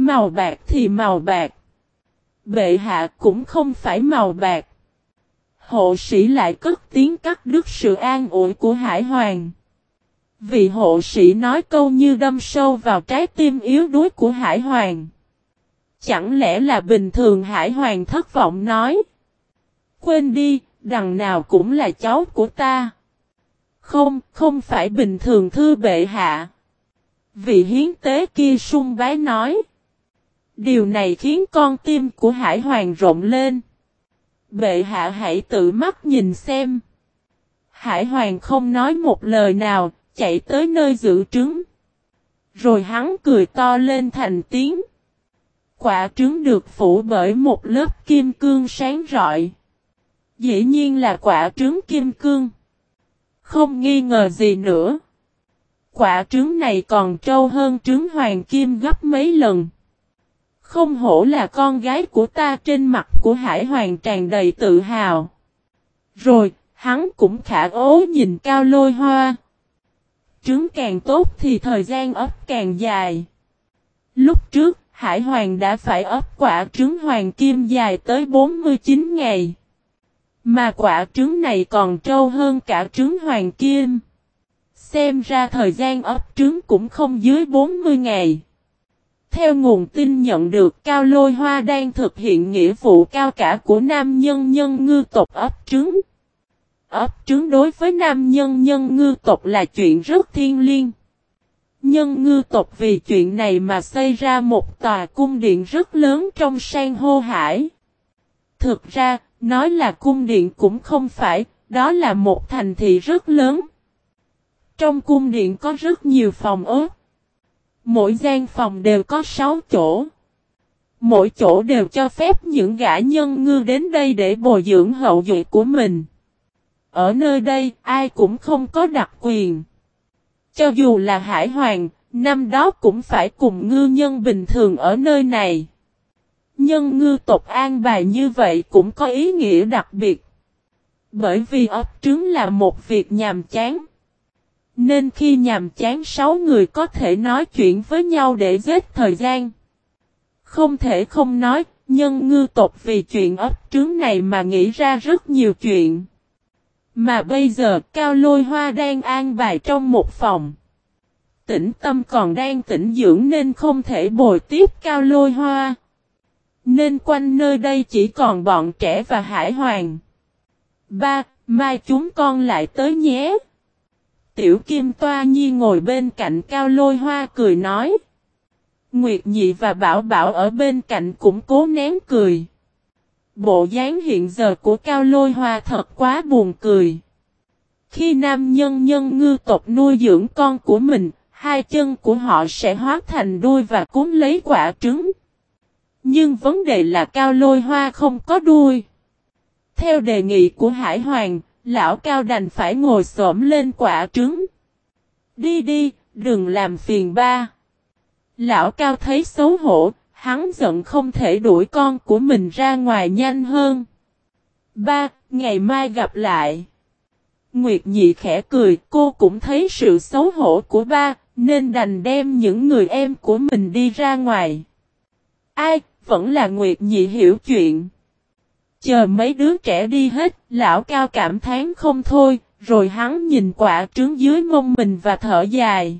Màu bạc thì màu bạc. Bệ hạ cũng không phải màu bạc. Hộ sĩ lại cất tiếng cắt đứt sự an ủi của Hải Hoàng. Vị hộ sĩ nói câu như đâm sâu vào trái tim yếu đuối của Hải Hoàng. Chẳng lẽ là bình thường Hải Hoàng thất vọng nói. Quên đi, đằng nào cũng là cháu của ta. Không, không phải bình thường thư bệ hạ. Vị hiến tế kia sung bái nói. Điều này khiến con tim của Hải Hoàng rộng lên. Bệ hạ hãy tự mắt nhìn xem. Hải Hoàng không nói một lời nào, chạy tới nơi giữ trứng. Rồi hắn cười to lên thành tiếng. Quả trứng được phủ bởi một lớp kim cương sáng rọi. Dĩ nhiên là quả trứng kim cương. Không nghi ngờ gì nữa. Quả trứng này còn trâu hơn trứng hoàng kim gấp mấy lần. Không hổ là con gái của ta trên mặt của hải hoàng tràn đầy tự hào. Rồi, hắn cũng khả ố nhìn cao lôi hoa. Trứng càng tốt thì thời gian ấp càng dài. Lúc trước, Hải Hoàng đã phải ấp quả trứng hoàng kim dài tới 49 ngày. Mà quả trứng này còn trâu hơn cả trứng hoàng kim. Xem ra thời gian ấp trứng cũng không dưới 40 ngày. Theo nguồn tin nhận được Cao Lôi Hoa đang thực hiện nghĩa vụ cao cả của nam nhân nhân ngư tộc ấp trứng. Ấp trứng đối với nam nhân nhân ngư tộc là chuyện rất thiên liêng. Nhân ngư tộc vì chuyện này mà xây ra một tòa cung điện rất lớn trong sang hô hải. Thực ra, nói là cung điện cũng không phải, đó là một thành thị rất lớn. Trong cung điện có rất nhiều phòng ớt. Mỗi gian phòng đều có 6 chỗ. Mỗi chỗ đều cho phép những gã nhân ngư đến đây để bồi dưỡng hậu duệ của mình. Ở nơi đây, ai cũng không có đặc quyền. Cho dù là hải hoàng, năm đó cũng phải cùng ngư nhân bình thường ở nơi này. Nhân ngư tộc an bài như vậy cũng có ý nghĩa đặc biệt. Bởi vì ấp trứng là một việc nhàm chán. Nên khi nhàm chán sáu người có thể nói chuyện với nhau để giết thời gian. Không thể không nói, nhân ngư tộc vì chuyện ấp trứng này mà nghĩ ra rất nhiều chuyện. Mà bây giờ Cao Lôi Hoa đang an bài trong một phòng. Tĩnh tâm còn đang tĩnh dưỡng nên không thể bồi tiếp Cao Lôi Hoa. Nên quanh nơi đây chỉ còn bọn trẻ và hải hoàng. Ba, mai chúng con lại tới nhé. Tiểu Kim Toa Nhi ngồi bên cạnh Cao Lôi Hoa cười nói. Nguyệt Nhị và Bảo Bảo ở bên cạnh cũng cố nén cười. Bộ dáng hiện giờ của Cao Lôi Hoa thật quá buồn cười. Khi nam nhân nhân ngư tộc nuôi dưỡng con của mình, hai chân của họ sẽ hóa thành đuôi và cuốn lấy quả trứng. Nhưng vấn đề là Cao Lôi Hoa không có đuôi. Theo đề nghị của Hải Hoàng, lão Cao đành phải ngồi xổm lên quả trứng. Đi đi, đừng làm phiền ba. Lão Cao thấy xấu hổ, Hắn giận không thể đuổi con của mình ra ngoài nhanh hơn. Ba, ngày mai gặp lại. Nguyệt nhị khẽ cười, cô cũng thấy sự xấu hổ của ba, nên đành đem những người em của mình đi ra ngoài. Ai, vẫn là Nguyệt nhị hiểu chuyện. Chờ mấy đứa trẻ đi hết, lão cao cảm thán không thôi, rồi hắn nhìn quả trứng dưới mông mình và thở dài.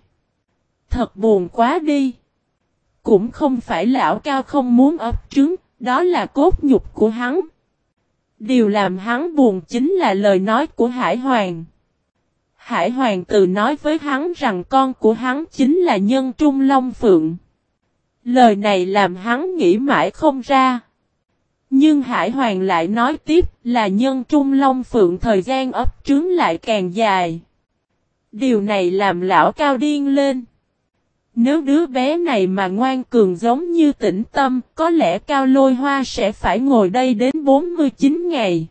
Thật buồn quá đi. Cũng không phải lão cao không muốn ấp trứng, đó là cốt nhục của hắn. Điều làm hắn buồn chính là lời nói của Hải Hoàng. Hải Hoàng từ nói với hắn rằng con của hắn chính là nhân trung long phượng. Lời này làm hắn nghĩ mãi không ra. Nhưng Hải Hoàng lại nói tiếp là nhân trung long phượng thời gian ấp trứng lại càng dài. Điều này làm lão cao điên lên. Nếu đứa bé này mà ngoan cường giống như tĩnh tâm, có lẽ cao lôi hoa sẽ phải ngồi đây đến 49 ngày.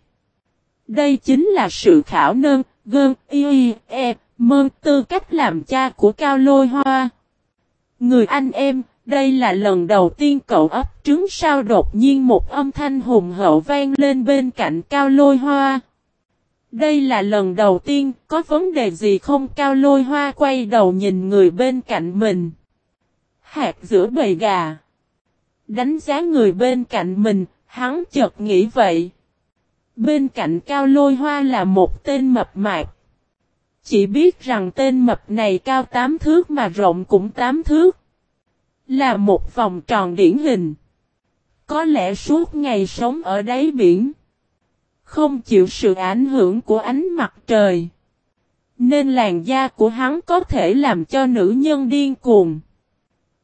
Đây chính là sự khảo nơn, gơn, y, e, mơn tư cách làm cha của cao lôi hoa. Người anh em, đây là lần đầu tiên cậu ấp trứng sao đột nhiên một âm thanh hùng hậu vang lên bên cạnh cao lôi hoa. Đây là lần đầu tiên, có vấn đề gì không cao lôi hoa quay đầu nhìn người bên cạnh mình. Hạt giữa bầy gà. Đánh giá người bên cạnh mình, hắn chợt nghĩ vậy. Bên cạnh cao lôi hoa là một tên mập mạp. Chỉ biết rằng tên mập này cao 8 thước mà rộng cũng 8 thước. Là một vòng tròn điển hình. Có lẽ suốt ngày sống ở đáy biển. Không chịu sự ảnh hưởng của ánh mặt trời. Nên làn da của hắn có thể làm cho nữ nhân điên cuồng.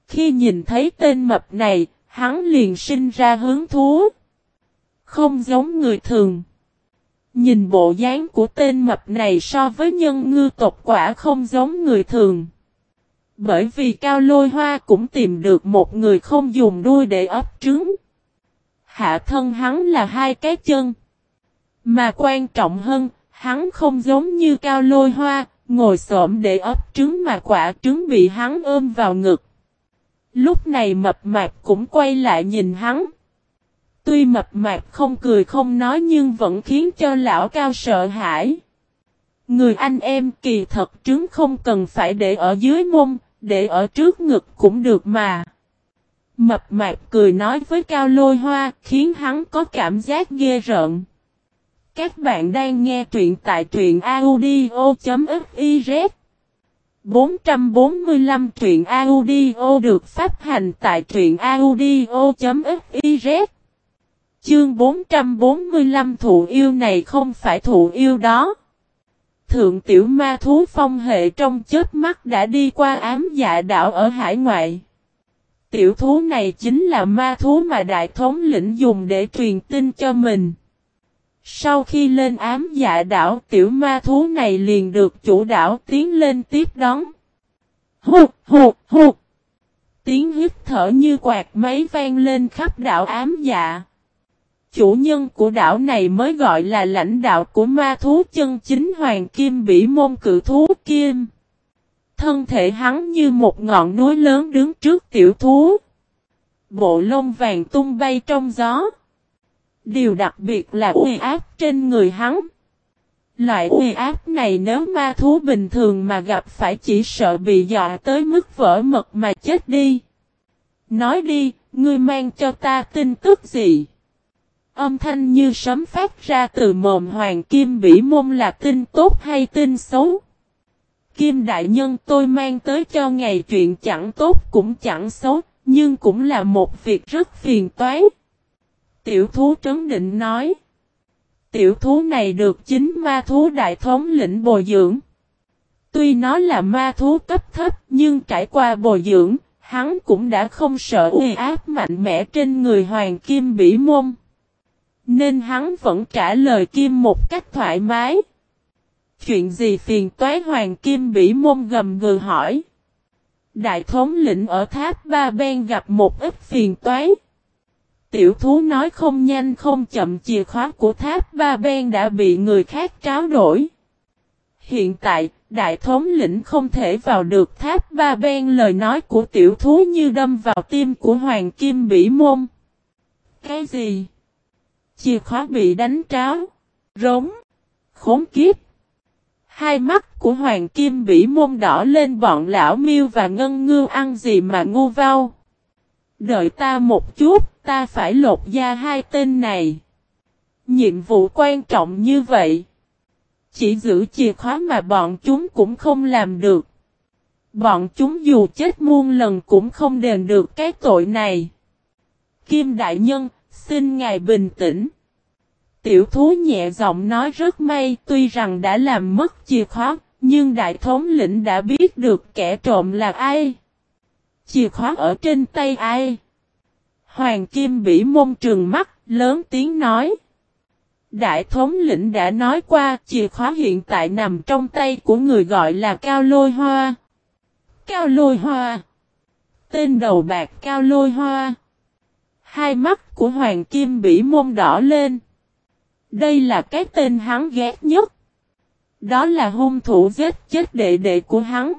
Khi nhìn thấy tên mập này, hắn liền sinh ra hứng thú. Không giống người thường. Nhìn bộ dáng của tên mập này so với nhân ngư tộc quả không giống người thường. Bởi vì cao lôi hoa cũng tìm được một người không dùng đuôi để ấp trứng. Hạ thân hắn là hai cái chân. Mà quan trọng hơn, hắn không giống như cao lôi hoa, ngồi xổm để ấp trứng mà quả trứng bị hắn ôm vào ngực. Lúc này mập mạp cũng quay lại nhìn hắn. Tuy mập mạp không cười không nói nhưng vẫn khiến cho lão cao sợ hãi. Người anh em kỳ thật trứng không cần phải để ở dưới mông, để ở trước ngực cũng được mà. Mập mạp cười nói với cao lôi hoa, khiến hắn có cảm giác ghê rợn. Các bạn đang nghe truyện tại truyện audio.fiz 445 truyện audio được phát hành tại truyện audio.fiz Chương 445 thụ yêu này không phải thụ yêu đó. Thượng tiểu ma thú phong hệ trong chết mắt đã đi qua ám dạ đảo ở hải ngoại. Tiểu thú này chính là ma thú mà đại thống lĩnh dùng để truyền tin cho mình. Sau khi lên ám dạ đảo, tiểu ma thú này liền được chủ đảo tiến lên tiếp đón. Hụt hụt hụt. Tiếng hít thở như quạt máy vang lên khắp đảo ám dạ. Chủ nhân của đảo này mới gọi là lãnh đạo của ma thú chân chính hoàng kim bỉ môn cự thú kim. Thân thể hắn như một ngọn núi lớn đứng trước tiểu thú. Bộ lông vàng tung bay trong gió. Điều đặc biệt là uy áp trên người hắn. Loại uy áp này nếu ma thú bình thường mà gặp phải chỉ sợ bị dọa tới mức vỡ mật mà chết đi. Nói đi, ngươi mang cho ta tin tức gì? Âm thanh như sấm phát ra từ mồm hoàng kim bỉ môn là tin tốt hay tin xấu? Kim đại nhân tôi mang tới cho ngày chuyện chẳng tốt cũng chẳng xấu, nhưng cũng là một việc rất phiền toái. Tiểu thú trấn định nói. Tiểu thú này được chính ma thú đại thống lĩnh bồi dưỡng. Tuy nó là ma thú cấp thấp nhưng trải qua bồi dưỡng, hắn cũng đã không sợ uy áp mạnh mẽ trên người hoàng kim bỉ môn. Nên hắn vẫn trả lời kim một cách thoải mái. Chuyện gì phiền toái hoàng kim bỉ môn gầm gừ hỏi. Đại thống lĩnh ở tháp Ba Ben gặp một ít phiền toái. Tiểu thú nói không nhanh không chậm chìa khóa của tháp Ba Ben đã bị người khác tráo đổi. Hiện tại, đại thống lĩnh không thể vào được tháp Ba Ben lời nói của tiểu thú như đâm vào tim của Hoàng Kim Bỉ Môn. Cái gì? Chìa khóa bị đánh tráo. Rống. Khốn kiếp. Hai mắt của Hoàng Kim Bỉ Môn đỏ lên bọn lão miêu và ngân ngư ăn gì mà ngu vau. Đợi ta một chút, ta phải lột da hai tên này. Nhiệm vụ quan trọng như vậy. Chỉ giữ chìa khóa mà bọn chúng cũng không làm được. Bọn chúng dù chết muôn lần cũng không đền được cái tội này. Kim Đại Nhân, xin ngài bình tĩnh. Tiểu thú nhẹ giọng nói rất may tuy rằng đã làm mất chìa khóa, nhưng đại thống lĩnh đã biết được kẻ trộm là ai. Chìa khóa ở trên tay ai? Hoàng Kim Bỉ môn trường mắt, lớn tiếng nói. Đại thống lĩnh đã nói qua chìa khóa hiện tại nằm trong tay của người gọi là Cao Lôi Hoa. Cao Lôi Hoa. Tên đầu bạc Cao Lôi Hoa. Hai mắt của Hoàng Kim Bỉ môn đỏ lên. Đây là cái tên hắn ghét nhất. Đó là hung thủ giết chết đệ đệ của hắn.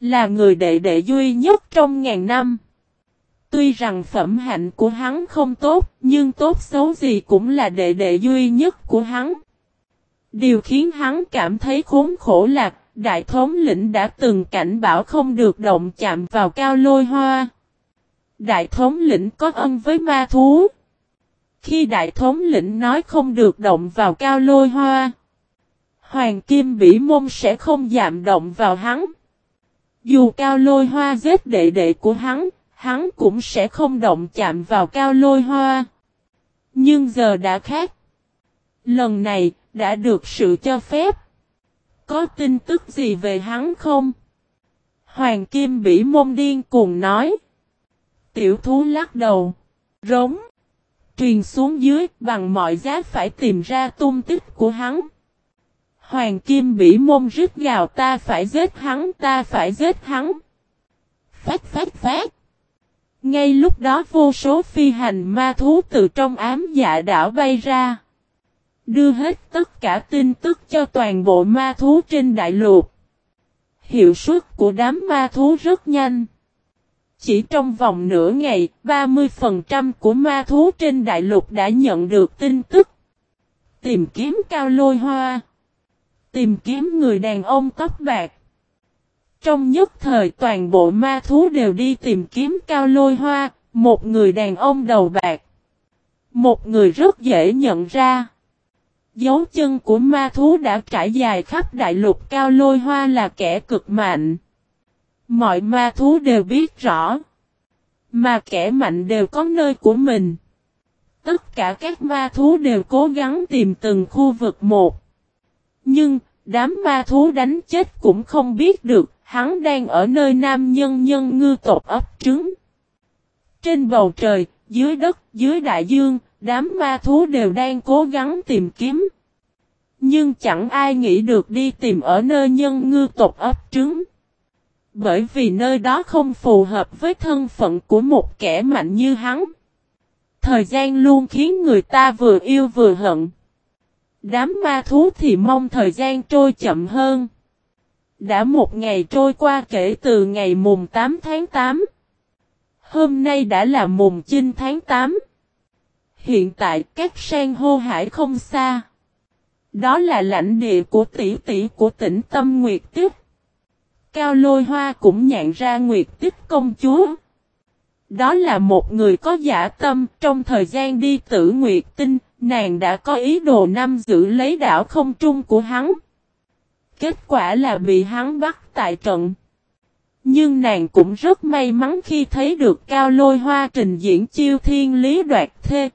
Là người đệ đệ duy nhất trong ngàn năm. Tuy rằng phẩm hạnh của hắn không tốt, nhưng tốt xấu gì cũng là đệ đệ duy nhất của hắn. Điều khiến hắn cảm thấy khốn khổ là, đại thống lĩnh đã từng cảnh bảo không được động chạm vào cao lôi hoa. Đại thống lĩnh có ân với ma thú. Khi đại thống lĩnh nói không được động vào cao lôi hoa. Hoàng kim bỉ môn sẽ không giảm động vào hắn. Dù cao lôi hoa giết đệ đệ của hắn, hắn cũng sẽ không động chạm vào cao lôi hoa. Nhưng giờ đã khác. Lần này, đã được sự cho phép. Có tin tức gì về hắn không? Hoàng Kim Bỉ môn điên cùng nói. Tiểu thú lắc đầu. Rống. Truyền xuống dưới, bằng mọi giá phải tìm ra tung tích của hắn. Hoàng Kim Bỉ môn rít gào, ta phải giết hắn, ta phải giết hắn. Phát phát phát. Ngay lúc đó vô số phi hành ma thú từ trong ám dạ đảo bay ra. Đưa hết tất cả tin tức cho toàn bộ ma thú trên đại lục. Hiệu suất của đám ma thú rất nhanh. Chỉ trong vòng nửa ngày, 30% của ma thú trên đại lục đã nhận được tin tức. Tìm kiếm cao lôi hoa. Tìm kiếm người đàn ông tóc bạc. Trong nhất thời toàn bộ ma thú đều đi tìm kiếm cao lôi hoa, một người đàn ông đầu bạc. Một người rất dễ nhận ra. Dấu chân của ma thú đã trải dài khắp đại lục cao lôi hoa là kẻ cực mạnh. Mọi ma thú đều biết rõ. Mà kẻ mạnh đều có nơi của mình. Tất cả các ma thú đều cố gắng tìm từng khu vực một. Nhưng, đám ma thú đánh chết cũng không biết được, hắn đang ở nơi nam nhân nhân ngư tộc ấp trứng. Trên bầu trời, dưới đất, dưới đại dương, đám ma thú đều đang cố gắng tìm kiếm. Nhưng chẳng ai nghĩ được đi tìm ở nơi nhân ngư tộc ấp trứng. Bởi vì nơi đó không phù hợp với thân phận của một kẻ mạnh như hắn. Thời gian luôn khiến người ta vừa yêu vừa hận. Đám ma thú thì mong thời gian trôi chậm hơn. Đã một ngày trôi qua kể từ ngày mùng 8 tháng 8. Hôm nay đã là mùng 9 tháng 8. Hiện tại các sang hô hải không xa. Đó là lãnh địa của tỷ tỷ của tỉnh Tâm Nguyệt Tiếp. Cao lôi hoa cũng nhận ra Nguyệt Tích công chúa. Đó là một người có giả tâm trong thời gian đi tử Nguyệt Tinh, nàng đã có ý đồ năm giữ lấy đảo không trung của hắn. Kết quả là bị hắn bắt tại trận. Nhưng nàng cũng rất may mắn khi thấy được cao lôi hoa trình diễn chiêu thiên lý đoạt thê.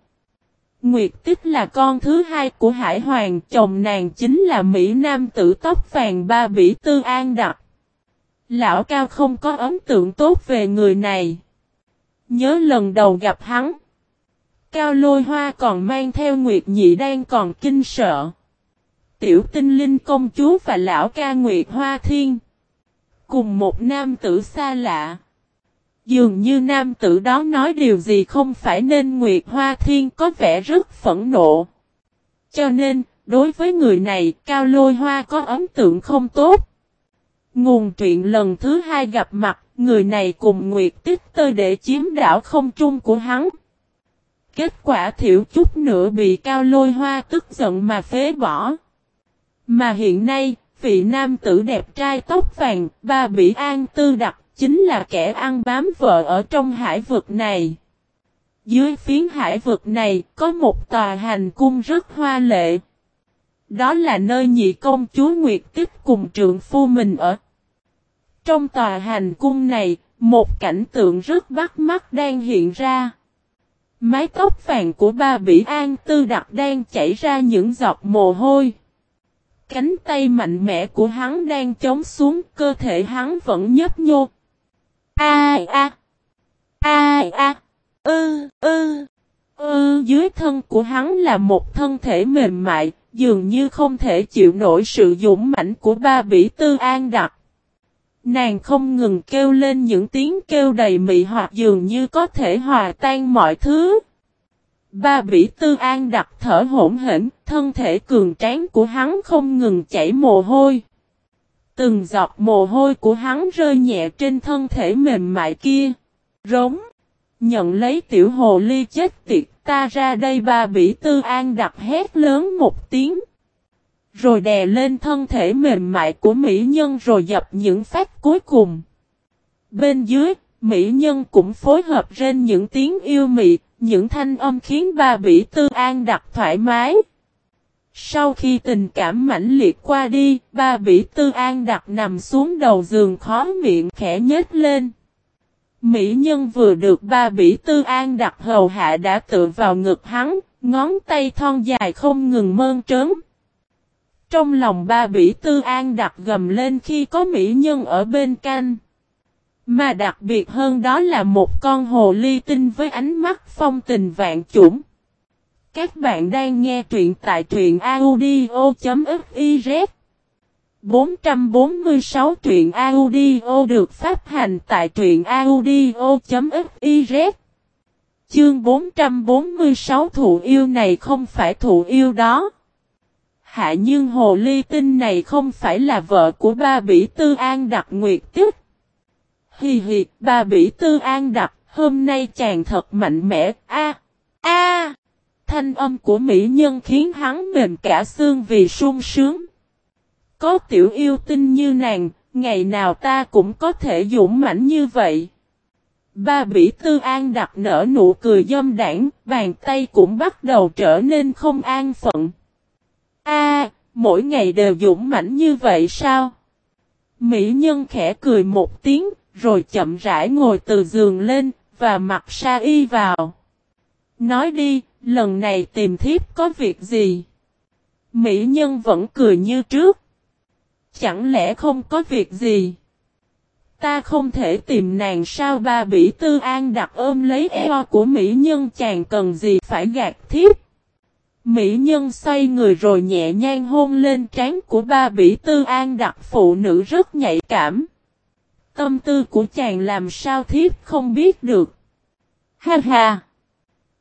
Nguyệt Tích là con thứ hai của Hải Hoàng, chồng nàng chính là Mỹ Nam tử tóc vàng ba bỉ tư an đặc. Lão Cao không có ấn tượng tốt về người này. Nhớ lần đầu gặp hắn. Cao lôi hoa còn mang theo Nguyệt Nhị đang còn kinh sợ. Tiểu tinh linh công chúa và lão ca Nguyệt Hoa Thiên. Cùng một nam tử xa lạ. Dường như nam tử đó nói điều gì không phải nên Nguyệt Hoa Thiên có vẻ rất phẫn nộ. Cho nên, đối với người này, Cao Lôi Hoa có ấn tượng không tốt. Nguồn truyện lần thứ hai gặp mặt, người này cùng Nguyệt Tích Tơi để chiếm đảo không trung của hắn. Kết quả thiểu chút nữa bị Cao Lôi Hoa tức giận mà phế bỏ. Mà hiện nay, vị nam tử đẹp trai tóc vàng, ba bị an tư đặc chính là kẻ ăn bám vợ ở trong hải vực này. Dưới phiến hải vực này có một tòa hành cung rất hoa lệ. Đó là nơi nhị công chúa Nguyệt Tích cùng trượng phu mình ở. Trong tòa hành cung này, một cảnh tượng rất bắt mắt đang hiện ra. Mái tóc vàng của ba bỉ an tư đặc đang chảy ra những giọt mồ hôi. Cánh tay mạnh mẽ của hắn đang chống xuống, cơ thể hắn vẫn nhấp nhô, A a. A a. Ư ư. Ư dưới thân của hắn là một thân thể mềm mại, dường như không thể chịu nổi sự dũng mãnh của ba bỉ tư an đặc. Nàng không ngừng kêu lên những tiếng kêu đầy mị hoặc dường như có thể hòa tan mọi thứ. Ba bỉ tư an đặt thở hỗn hển, thân thể cường tráng của hắn không ngừng chảy mồ hôi. Từng giọt mồ hôi của hắn rơi nhẹ trên thân thể mềm mại kia. Rống. Nhận lấy tiểu hồ ly chết tiệt ta ra đây ba bỉ tư an đặt hét lớn một tiếng. Rồi đè lên thân thể mềm mại của mỹ nhân rồi dập những phát cuối cùng. Bên dưới, Mỹ nhân cũng phối hợp trên những tiếng yêu mị, những thanh âm khiến ba bỉ tư an đặt thoải mái. Sau khi tình cảm mãnh liệt qua đi, ba bỉ tư an đặt nằm xuống đầu giường khó miệng khẽ nhếch lên. Mỹ nhân vừa được ba bỉ tư an đặt hầu hạ đã tựa vào ngực hắn, ngón tay thon dài không ngừng mơn trớn. Trong lòng ba bỉ tư an đặt gầm lên khi có mỹ nhân ở bên cạnh. Mà đặc biệt hơn đó là một con hồ ly tinh với ánh mắt phong tình vạn chủng. Các bạn đang nghe truyện tại truyện audio.fiz 446 truyện audio được phát hành tại truyện audio.fiz Chương 446 thụ yêu này không phải thụ yêu đó. Hạ nhưng hồ ly tinh này không phải là vợ của ba bỉ tư an đặc nguyệt tiếp. Hì hì, ba bỉ tư an đặc, hôm nay chàng thật mạnh mẽ, a a Thanh âm của mỹ nhân khiến hắn mềm cả xương vì sung sướng. Có tiểu yêu tinh như nàng, ngày nào ta cũng có thể dũng mãnh như vậy. Ba bỉ tư an đặt nở nụ cười dâm đảng, bàn tay cũng bắt đầu trở nên không an phận. A, mỗi ngày đều dũng mãnh như vậy sao? Mỹ nhân khẽ cười một tiếng, rồi chậm rãi ngồi từ giường lên, và mặc sa y vào. Nói đi, lần này tìm thiếp có việc gì? Mỹ nhân vẫn cười như trước. Chẳng lẽ không có việc gì? Ta không thể tìm nàng sao ba bỉ tư an đặt ôm lấy eo của Mỹ nhân chàng cần gì phải gạt thiếp. Mỹ nhân xoay người rồi nhẹ nhàng hôn lên trán của ba bỉ tư an đặt phụ nữ rất nhạy cảm. Tâm tư của chàng làm sao thiếp không biết được. Ha ha!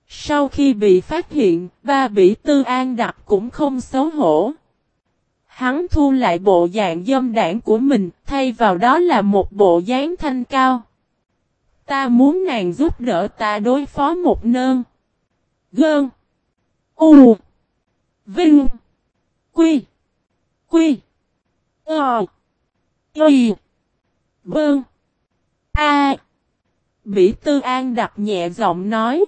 Sau khi bị phát hiện, ba bỉ tư an đặt cũng không xấu hổ. Hắn thu lại bộ dạng dâm đảng của mình, thay vào đó là một bộ dáng thanh cao. Ta muốn nàng giúp đỡ ta đối phó một nơn. Gơn. U. Vinh. Quy. Quy. Ờ. Y. Bơn. A. Bỉ Tư An đặt nhẹ giọng nói.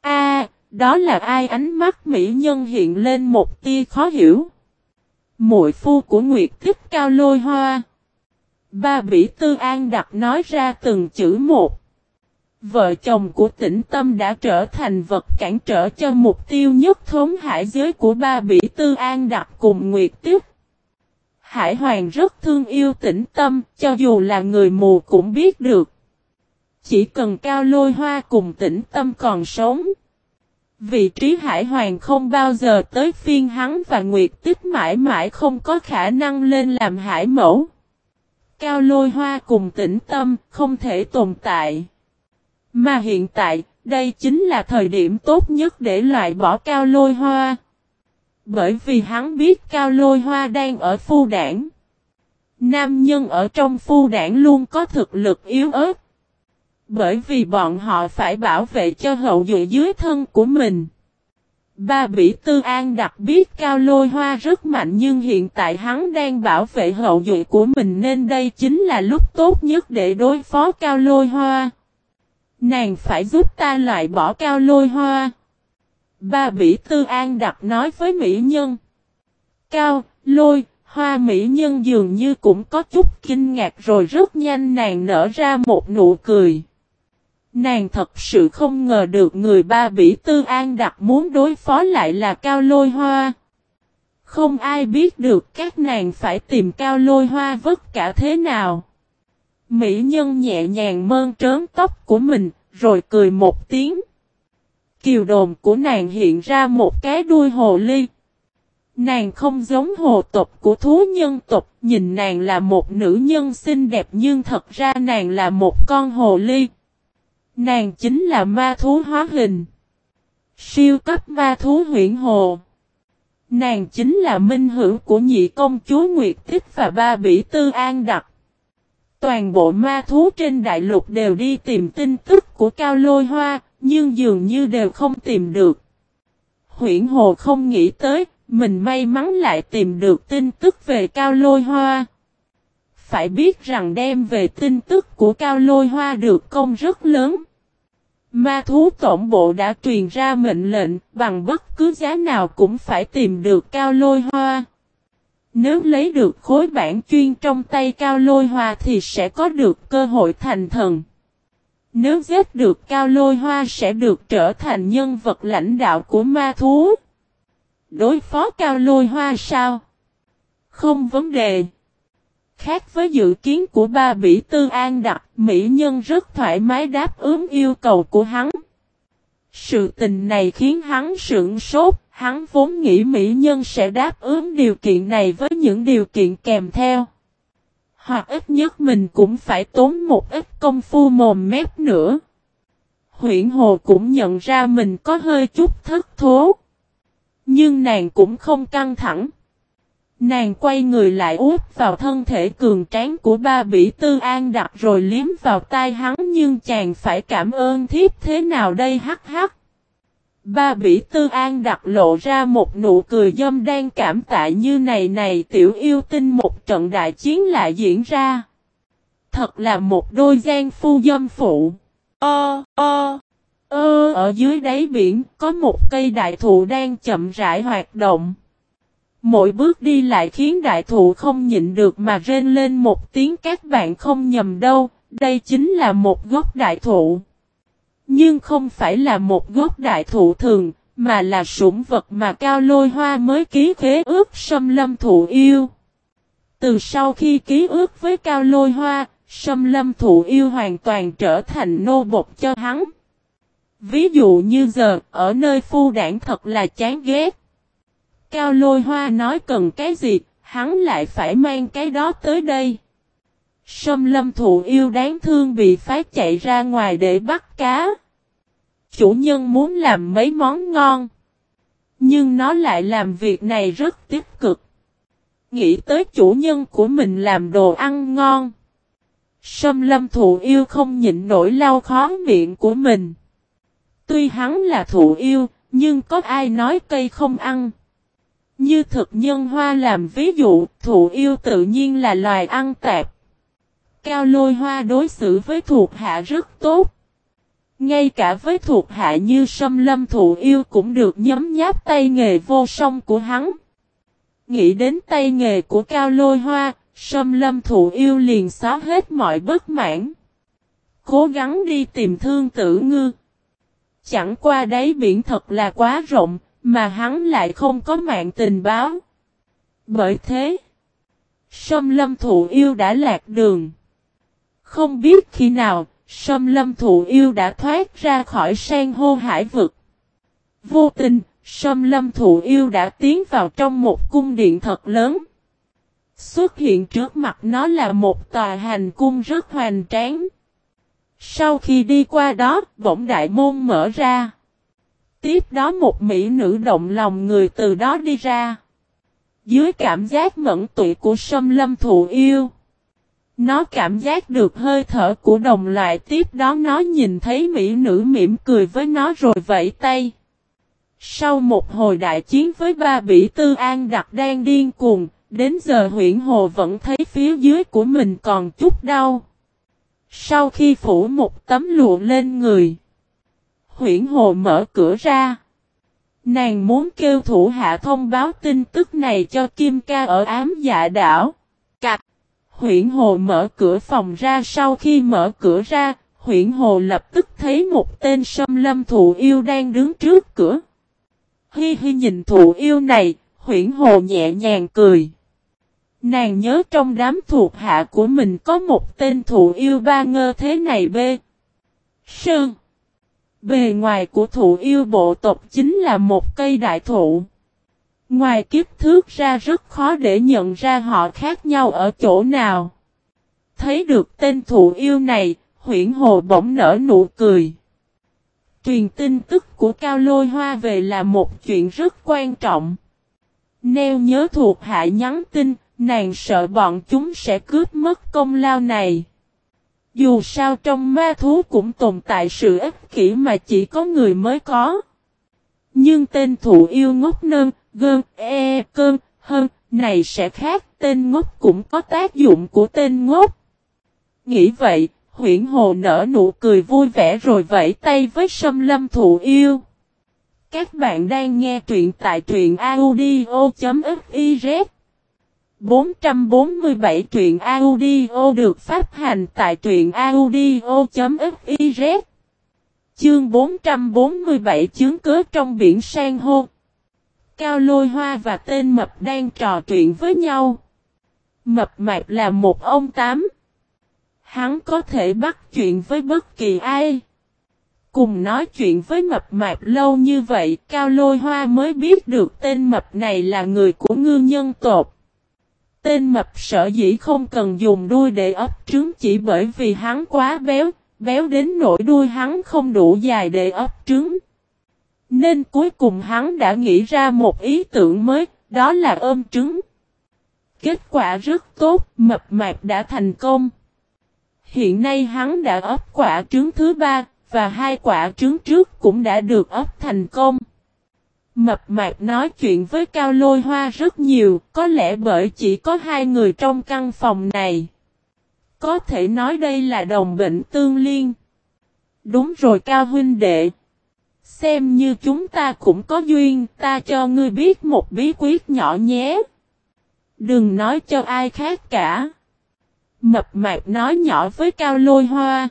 A, đó là ai ánh mắt mỹ nhân hiện lên một tia khó hiểu. Muội phu của Nguyệt thích Cao Lôi Hoa. Ba Bỉ Tư An đặt nói ra từng chữ một. Vợ chồng của tĩnh tâm đã trở thành vật cản trở cho mục tiêu nhất thống hải giới của ba Bỉ Tư An đặt cùng Nguyệt Tiếp. Hải Hoàng rất thương yêu tĩnh tâm, cho dù là người mù cũng biết được. Chỉ cần cao lôi hoa cùng tĩnh tâm còn sống. Vị trí hải hoàng không bao giờ tới phiên hắn và Nguyệt Tích mãi mãi không có khả năng lên làm hải mẫu. Cao lôi hoa cùng tĩnh tâm không thể tồn tại. Mà hiện tại, đây chính là thời điểm tốt nhất để loại bỏ cao lôi hoa. Bởi vì hắn biết cao lôi hoa đang ở phu đảng. Nam nhân ở trong phu đảng luôn có thực lực yếu ớt. Bởi vì bọn họ phải bảo vệ cho hậu duệ dưới thân của mình. Ba Bỉ Tư An đặc biết Cao Lôi Hoa rất mạnh nhưng hiện tại hắn đang bảo vệ hậu duệ của mình nên đây chính là lúc tốt nhất để đối phó Cao Lôi Hoa. Nàng phải giúp ta loại bỏ Cao Lôi Hoa. Ba Bỉ Tư An đặc nói với Mỹ Nhân. Cao, Lôi, Hoa Mỹ Nhân dường như cũng có chút kinh ngạc rồi rất nhanh nàng nở ra một nụ cười. Nàng thật sự không ngờ được người ba bỉ tư an đặt muốn đối phó lại là cao lôi hoa. Không ai biết được các nàng phải tìm cao lôi hoa vất cả thế nào. Mỹ nhân nhẹ nhàng mơn trớn tóc của mình, rồi cười một tiếng. Kiều đồn của nàng hiện ra một cái đuôi hồ ly. Nàng không giống hồ tộc của thú nhân tộc, nhìn nàng là một nữ nhân xinh đẹp nhưng thật ra nàng là một con hồ ly. Nàng chính là ma thú hóa hình. Siêu cấp ma thú huyện hồ. Nàng chính là minh hữu của nhị công chúa Nguyệt Tích và ba bỉ tư an đặc. Toàn bộ ma thú trên đại lục đều đi tìm tin tức của Cao Lôi Hoa, nhưng dường như đều không tìm được. Huyển Hồ không nghĩ tới, mình may mắn lại tìm được tin tức về Cao Lôi Hoa. phải biết rằng đem về tin tức của Cao Lôi Hoa được công rất lớn. Ma thú tổng bộ đã truyền ra mệnh lệnh bằng bất cứ giá nào cũng phải tìm được Cao Lôi Hoa. Nếu lấy được khối bản chuyên trong tay Cao Lôi Hoa thì sẽ có được cơ hội thành thần. Nếu giết được Cao Lôi Hoa sẽ được trở thành nhân vật lãnh đạo của ma thú. Đối phó Cao Lôi Hoa sao? Không vấn đề. Khác với dự kiến của ba Bỉ Tư An đặt, Mỹ Nhân rất thoải mái đáp ứng yêu cầu của hắn. Sự tình này khiến hắn sững sốt, hắn vốn nghĩ Mỹ Nhân sẽ đáp ứng điều kiện này với những điều kiện kèm theo. Hoặc ít nhất mình cũng phải tốn một ít công phu mồm mép nữa. Huyện Hồ cũng nhận ra mình có hơi chút thất thố. Nhưng nàng cũng không căng thẳng. Nàng quay người lại úp vào thân thể cường tráng của ba bỉ tư an đặt rồi liếm vào tai hắn nhưng chàng phải cảm ơn thiếp thế nào đây hắc hắc. Ba bỉ tư an đặt lộ ra một nụ cười dâm đang cảm tạ như này này tiểu yêu tinh một trận đại chiến lại diễn ra. Thật là một đôi gian phu dâm phụ. Ơ, ơ, ơ ở dưới đáy biển có một cây đại thụ đang chậm rãi hoạt động. Mỗi bước đi lại khiến đại thụ không nhịn được mà rên lên một tiếng các bạn không nhầm đâu, đây chính là một gốc đại thụ. Nhưng không phải là một gốc đại thụ thường, mà là sủng vật mà Cao Lôi Hoa mới ký khế ước Sâm Lâm Thụ Yêu. Từ sau khi ký ước với Cao Lôi Hoa, Sâm Lâm Thụ Yêu hoàn toàn trở thành nô bột cho hắn. Ví dụ như giờ, ở nơi phu đảng thật là chán ghét. Cao lôi hoa nói cần cái gì, hắn lại phải mang cái đó tới đây. Sâm lâm thụ yêu đáng thương bị phát chạy ra ngoài để bắt cá. Chủ nhân muốn làm mấy món ngon. Nhưng nó lại làm việc này rất tích cực. Nghĩ tới chủ nhân của mình làm đồ ăn ngon. Sâm lâm thụ yêu không nhịn nổi lau khó miệng của mình. Tuy hắn là thụ yêu, nhưng có ai nói cây không ăn. Như thực nhân hoa làm ví dụ, thụ yêu tự nhiên là loài ăn tạp. Cao lôi hoa đối xử với thuộc hạ rất tốt. Ngay cả với thuộc hạ như sâm lâm thụ yêu cũng được nhấm nháp tay nghề vô song của hắn. Nghĩ đến tay nghề của cao lôi hoa, sâm lâm thụ yêu liền xóa hết mọi bất mãn. Cố gắng đi tìm thương tử ngư. Chẳng qua đáy biển thật là quá rộng, mà hắn lại không có mạng tình báo. Bởi thế, Sâm lâm thụ yêu đã lạc đường. Không biết khi nào, Sâm lâm thụ yêu đã thoát ra khỏi sang hô hải vực. Vô tình, Sâm lâm thụ yêu đã tiến vào trong một cung điện thật lớn. Xuất hiện trước mặt nó là một tòa hành cung rất hoành tráng. Sau khi đi qua đó, bỗng đại môn mở ra. Tiếp đó một mỹ nữ động lòng người từ đó đi ra. Dưới cảm giác mẫn tụy của sâm lâm thụ yêu. Nó cảm giác được hơi thở của đồng loại tiếp đó nó nhìn thấy mỹ nữ mỉm cười với nó rồi vẫy tay. Sau một hồi đại chiến với ba bỉ tư an đặc đang điên cuồng, đến giờ huyện hồ vẫn thấy phía dưới của mình còn chút đau. Sau khi phủ một tấm lụa lên người huyển hồ mở cửa ra. Nàng muốn kêu thủ hạ thông báo tin tức này cho Kim Ca ở ám dạ đảo. Cạch. Huyển hồ mở cửa phòng ra sau khi mở cửa ra, huyển hồ lập tức thấy một tên sâm lâm thụ yêu đang đứng trước cửa. Hi hi nhìn thụ yêu này, huyển hồ nhẹ nhàng cười. Nàng nhớ trong đám thuộc hạ của mình có một tên thụ yêu ba ngơ thế này bê. Sơn. Bề ngoài của thụ yêu bộ tộc chính là một cây đại thụ. Ngoài kiếp thước ra rất khó để nhận ra họ khác nhau ở chỗ nào. Thấy được tên thụ yêu này, huyển hồ bỗng nở nụ cười. Truyền tin tức của Cao Lôi Hoa về là một chuyện rất quan trọng. neo nhớ thuộc hạ nhắn tin, nàng sợ bọn chúng sẽ cướp mất công lao này. Dù sao trong ma thú cũng tồn tại sự ích kỷ mà chỉ có người mới có. Nhưng tên thụ yêu ngốc nơn, gơn, e, cơn, hơn, này sẽ khác, tên ngốc cũng có tác dụng của tên ngốc. Nghĩ vậy, huyển hồ nở nụ cười vui vẻ rồi vẫy tay với sâm lâm thụ yêu. Các bạn đang nghe truyện tại truyện audio.fif 447 truyện audio được phát hành tại truyện audio.fiz Chương 447 chứng cớ trong biển sang hô Cao Lôi Hoa và tên Mập đang trò chuyện với nhau. Mập Mạp là một ông tám. Hắn có thể bắt chuyện với bất kỳ ai. Cùng nói chuyện với Mập Mạp lâu như vậy, Cao Lôi Hoa mới biết được tên Mập này là người của ngư nhân tộc. Tên Mập sở dĩ không cần dùng đuôi để ấp trứng chỉ bởi vì hắn quá béo, béo đến nỗi đuôi hắn không đủ dài để ấp trứng. Nên cuối cùng hắn đã nghĩ ra một ý tưởng mới, đó là ôm trứng. Kết quả rất tốt, mập mạp đã thành công. Hiện nay hắn đã ấp quả trứng thứ ba, và hai quả trứng trước cũng đã được ấp thành công. Mập mạp nói chuyện với Cao Lôi Hoa rất nhiều, có lẽ bởi chỉ có hai người trong căn phòng này. Có thể nói đây là đồng bệnh tương liên. Đúng rồi Cao huynh đệ. Xem như chúng ta cũng có duyên, ta cho ngươi biết một bí quyết nhỏ nhé. Đừng nói cho ai khác cả. Mập mạp nói nhỏ với Cao Lôi Hoa.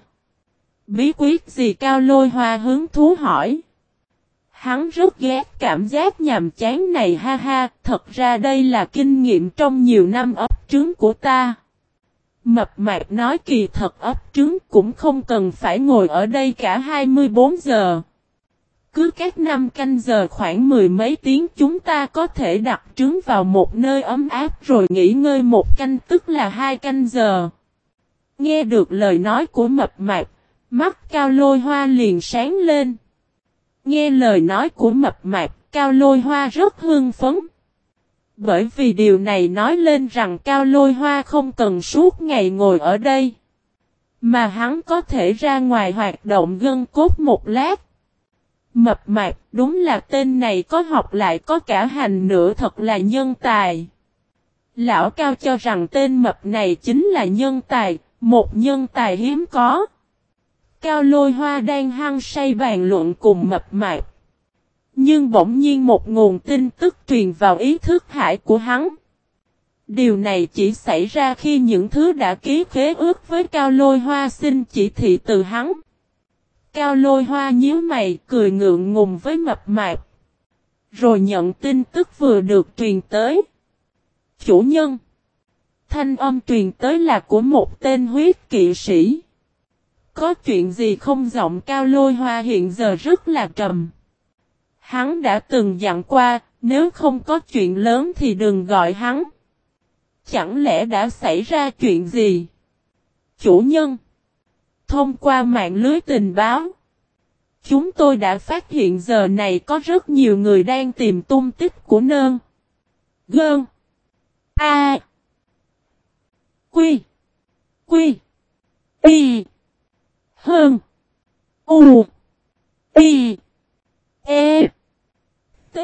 Bí quyết gì Cao Lôi Hoa hứng thú hỏi. Hắn rất ghét cảm giác nhàm chán này ha ha, thật ra đây là kinh nghiệm trong nhiều năm ấp trứng của ta. Mập mạp nói kỳ thật ấp trứng cũng không cần phải ngồi ở đây cả 24 giờ. Cứ các năm canh giờ khoảng mười mấy tiếng chúng ta có thể đặt trứng vào một nơi ấm áp rồi nghỉ ngơi một canh tức là hai canh giờ. Nghe được lời nói của mập mạp, mắt cao lôi hoa liền sáng lên. Nghe lời nói của mập mạp, cao lôi hoa rất hưng phấn. Bởi vì điều này nói lên rằng cao lôi hoa không cần suốt ngày ngồi ở đây. Mà hắn có thể ra ngoài hoạt động gân cốt một lát. Mập mạp, đúng là tên này có học lại có cả hành nữa thật là nhân tài. Lão Cao cho rằng tên mập này chính là nhân tài, một nhân tài hiếm có. Cao lôi hoa đang hăng say bàn luận cùng mập mạp. Nhưng bỗng nhiên một nguồn tin tức truyền vào ý thức hải của hắn. Điều này chỉ xảy ra khi những thứ đã ký khế ước với Cao Lôi Hoa xin chỉ thị từ hắn. Cao lôi hoa nhíu mày cười ngượng ngùng với mập mạp. Rồi nhận tin tức vừa được truyền tới. Chủ nhân. Thanh âm truyền tới là của một tên huyết kỵ sĩ. Có chuyện gì không giọng cao lôi hoa hiện giờ rất là trầm. Hắn đã từng dặn qua, nếu không có chuyện lớn thì đừng gọi hắn. Chẳng lẽ đã xảy ra chuyện gì? Chủ nhân. Thông qua mạng lưới tình báo, chúng tôi đã phát hiện giờ này có rất nhiều người đang tìm tung tích của nơn. Gơn. A. Quy. Quy. Y. Hơn. U. Y. E. T.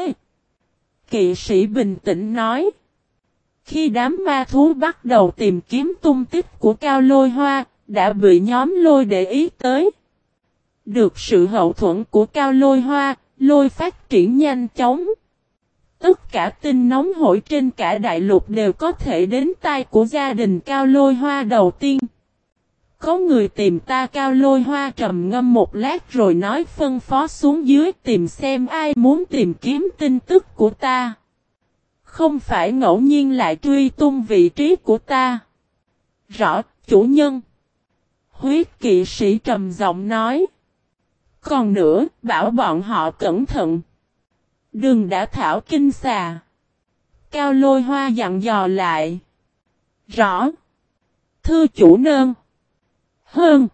Kỵ sĩ bình tĩnh nói. Khi đám ma thú bắt đầu tìm kiếm tung tích của cao lôi hoa, đã bị nhóm lôi để ý tới. Được sự hậu thuẫn của cao lôi hoa, lôi phát triển nhanh chóng. Tất cả tin nóng hổi trên cả đại lục đều có thể đến tay của gia đình cao lôi hoa đầu tiên. Có người tìm ta cao lôi hoa trầm ngâm một lát rồi nói phân phó xuống dưới tìm xem ai muốn tìm kiếm tin tức của ta. Không phải ngẫu nhiên lại truy tung vị trí của ta. Rõ, chủ nhân. Huyết kỵ sĩ trầm giọng nói. Còn nữa, bảo bọn họ cẩn thận. Đừng đã thảo kinh xà. Cao lôi hoa dặn dò lại. Rõ. thưa chủ nương hơn.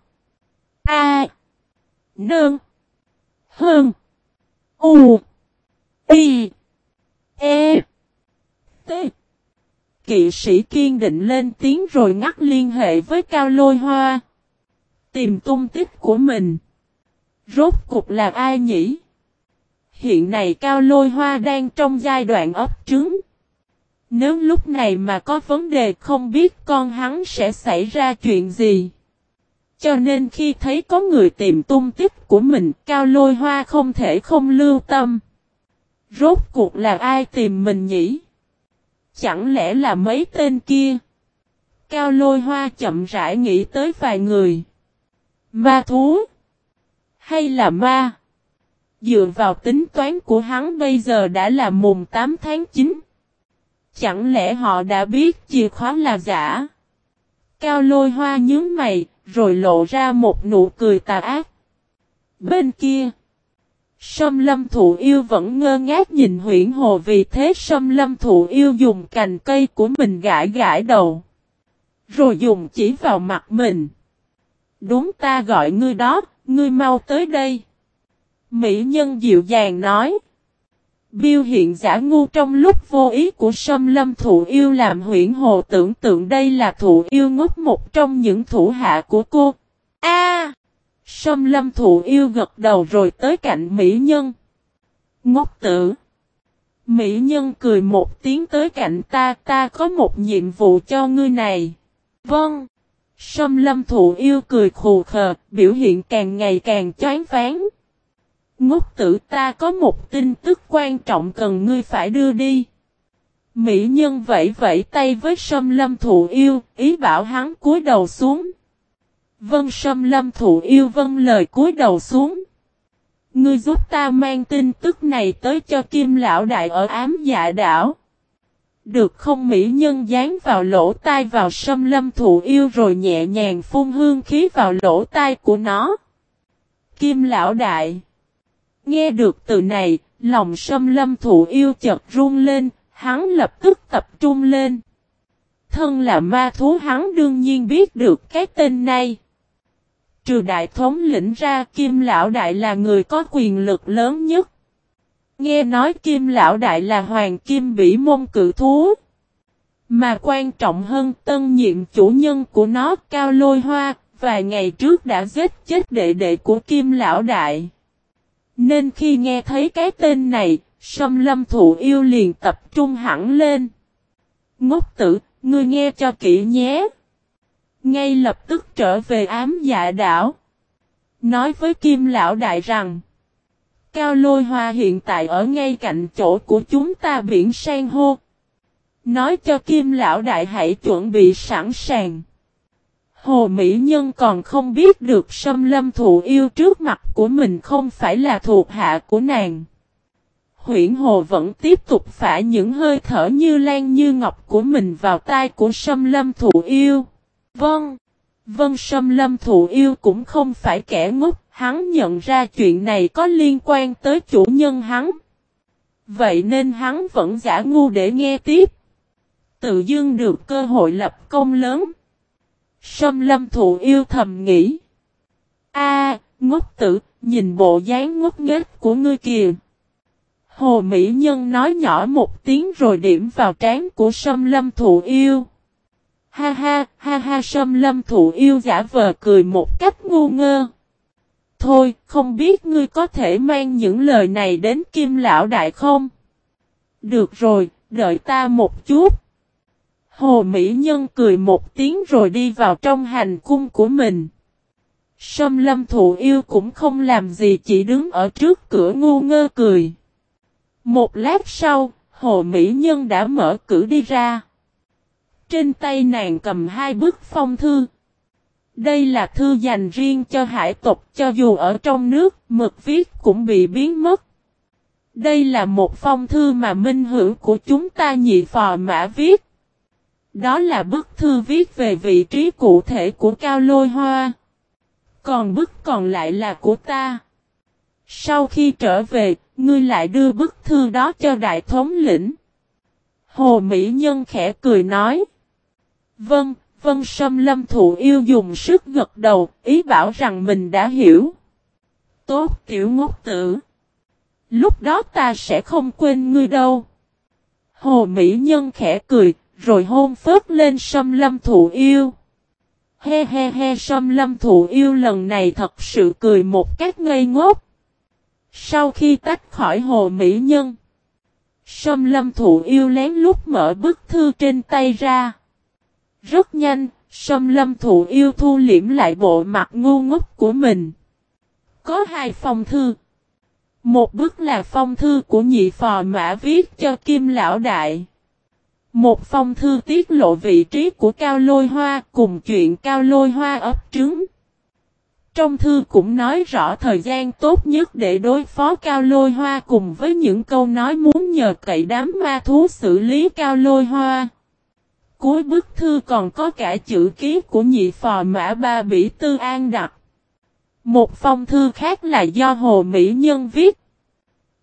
A. Nơn. Hơn. U. Y. E. T. Kỵ sĩ kiên định lên tiếng rồi ngắt liên hệ với Cao Lôi Hoa. Tìm tung tích của mình. Rốt cục là ai nhỉ? Hiện này Cao Lôi Hoa đang trong giai đoạn ấp trứng. Nếu lúc này mà có vấn đề không biết con hắn sẽ xảy ra chuyện gì. Cho nên khi thấy có người tìm tung tích của mình, Cao Lôi Hoa không thể không lưu tâm. Rốt cuộc là ai tìm mình nhỉ? Chẳng lẽ là mấy tên kia? Cao Lôi Hoa chậm rãi nghĩ tới vài người. Ma thú? Hay là ma? Dựa vào tính toán của hắn bây giờ đã là mùng 8 tháng 9. Chẳng lẽ họ đã biết chìa khóa là giả? Cao lôi hoa nhướng mày, rồi lộ ra một nụ cười tà ác. Bên kia, Sâm lâm thụ yêu vẫn ngơ ngác nhìn huyển hồ vì thế sâm lâm thụ yêu dùng cành cây của mình gãi gãi đầu. Rồi dùng chỉ vào mặt mình. Đúng ta gọi ngươi đó, ngươi mau tới đây. Mỹ nhân dịu dàng nói. Biêu hiện giả ngu trong lúc vô ý của sâm lâm thụ yêu làm huyển hồ tưởng tượng đây là thụ yêu ngốc một trong những thủ hạ của cô. A! sâm lâm thụ yêu gật đầu rồi tới cạnh mỹ nhân. Ngốc tử! Mỹ nhân cười một tiếng tới cạnh ta, ta có một nhiệm vụ cho ngươi này. Vâng! Sâm lâm thụ yêu cười khù khờ, biểu hiện càng ngày càng chán phán. Ngốc tử ta có một tin tức quan trọng cần ngươi phải đưa đi. Mỹ nhân vẫy vẫy tay với sâm lâm thụ yêu, ý bảo hắn cúi đầu xuống. Vân sâm lâm thụ yêu vân lời cúi đầu xuống. Ngươi giúp ta mang tin tức này tới cho kim lão đại ở ám dạ đảo. Được không mỹ nhân dán vào lỗ tai vào sâm lâm thụ yêu rồi nhẹ nhàng phun hương khí vào lỗ tai của nó. Kim lão đại. Nghe được từ này, lòng sâm lâm thụ yêu chợt run lên, hắn lập tức tập trung lên. Thân là ma thú hắn đương nhiên biết được cái tên này. Trừ đại thống lĩnh ra Kim Lão Đại là người có quyền lực lớn nhất. Nghe nói Kim Lão Đại là hoàng kim bỉ môn cự thú. Mà quan trọng hơn tân nhiệm chủ nhân của nó Cao Lôi Hoa, vài ngày trước đã giết chết đệ đệ của Kim Lão Đại. Nên khi nghe thấy cái tên này, Sâm Lâm Thụ Yêu liền tập trung hẳn lên. Ngốc tử, ngươi nghe cho kỹ nhé. Ngay lập tức trở về ám dạ đảo. Nói với Kim Lão Đại rằng, Cao Lôi Hoa hiện tại ở ngay cạnh chỗ của chúng ta biển sang hô. Nói cho Kim Lão Đại hãy chuẩn bị sẵn sàng. Hồ Mỹ Nhân còn không biết được Sâm Lâm Thụ yêu trước mặt của mình không phải là thuộc hạ của nàng. Huyển Hồ vẫn tiếp tục phả những hơi thở như lan như ngọc của mình vào tai của Sâm Lâm Thụ yêu. Vâng, vâng Sâm Lâm Thụ yêu cũng không phải kẻ ngốc, hắn nhận ra chuyện này có liên quan tới chủ nhân hắn. Vậy nên hắn vẫn giả ngu để nghe tiếp. Tự dưng được cơ hội lập công lớn. Sâm lâm thụ yêu thầm nghĩ. A, ngốc tử, nhìn bộ dáng ngốc nghếch của ngươi kìa. Hồ Mỹ Nhân nói nhỏ một tiếng rồi điểm vào trán của sâm lâm thụ yêu. Ha ha, ha ha sâm lâm thụ yêu giả vờ cười một cách ngu ngơ. Thôi, không biết ngươi có thể mang những lời này đến Kim Lão Đại không? Được rồi, đợi ta một chút. Hồ Mỹ Nhân cười một tiếng rồi đi vào trong hành cung của mình. Sâm lâm thụ yêu cũng không làm gì chỉ đứng ở trước cửa ngu ngơ cười. Một lát sau, Hồ Mỹ Nhân đã mở cửa đi ra. Trên tay nàng cầm hai bức phong thư. Đây là thư dành riêng cho hải tộc cho dù ở trong nước, mực viết cũng bị biến mất. Đây là một phong thư mà minh hữu của chúng ta nhị phò mã viết. Đó là bức thư viết về vị trí cụ thể của Cao Lôi Hoa. Còn bức còn lại là của ta. Sau khi trở về, ngươi lại đưa bức thư đó cho đại thống lĩnh. Hồ Mỹ Nhân khẽ cười nói. Vâng, vân sâm lâm thụ yêu dùng sức gật đầu, ý bảo rằng mình đã hiểu. Tốt tiểu ngốc tử. Lúc đó ta sẽ không quên ngươi đâu. Hồ Mỹ Nhân khẽ cười, rồi hôn phớt lên sâm lâm thụ yêu. He he he sâm lâm thụ yêu lần này thật sự cười một cách ngây ngốc. Sau khi tách khỏi hồ mỹ nhân, Sâm lâm thụ yêu lén lút mở bức thư trên tay ra. Rất nhanh, sâm lâm thụ yêu thu liễm lại bộ mặt ngu ngốc của mình. Có hai phong thư. Một bức là phong thư của nhị phò mã viết cho Kim Lão Đại. Một phong thư tiết lộ vị trí của Cao Lôi Hoa cùng chuyện Cao Lôi Hoa ấp trứng. Trong thư cũng nói rõ thời gian tốt nhất để đối phó Cao Lôi Hoa cùng với những câu nói muốn nhờ cậy đám ma thú xử lý Cao Lôi Hoa. Cuối bức thư còn có cả chữ ký của nhị phò mã ba bỉ tư an đặt. Một phong thư khác là do Hồ Mỹ Nhân viết.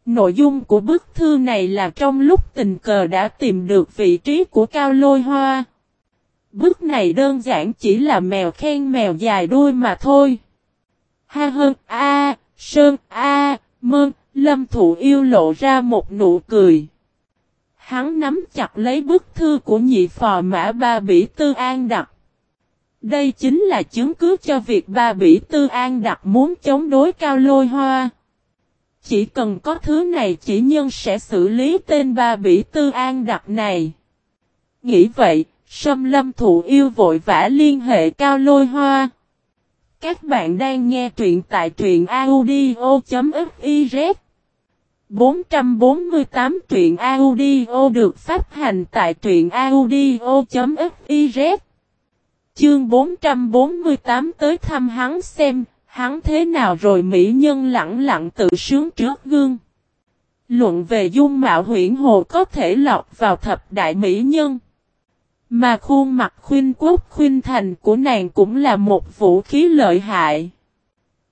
Nội dung của bức thư này là trong lúc tình cờ đã tìm được vị trí của Cao Lôi Hoa. Bức này đơn giản chỉ là mèo khen mèo dài đuôi mà thôi. Ha hơn a sơn a mơn, lâm thụ yêu lộ ra một nụ cười. Hắn nắm chặt lấy bức thư của nhị phò mã ba bỉ tư an đặt. Đây chính là chứng cứ cho việc ba bỉ tư an đặt muốn chống đối cao lôi hoa. Chỉ cần có thứ này chỉ nhân sẽ xử lý tên ba bỉ tư an đặc này. Nghĩ vậy, sâm lâm thụ yêu vội vã liên hệ cao lôi hoa. Các bạn đang nghe truyện tại truyện audio.fiz 448 truyện audio được phát hành tại truyện audio.fiz Chương 448 tới thăm hắn xem, hắn thế nào rồi mỹ nhân lặng lặng tự sướng trước gương. Luận về dung mạo huyển hồ có thể lọt vào thập đại mỹ nhân. Mà khuôn mặt khuyên quốc khuyên thành của nàng cũng là một vũ khí lợi hại.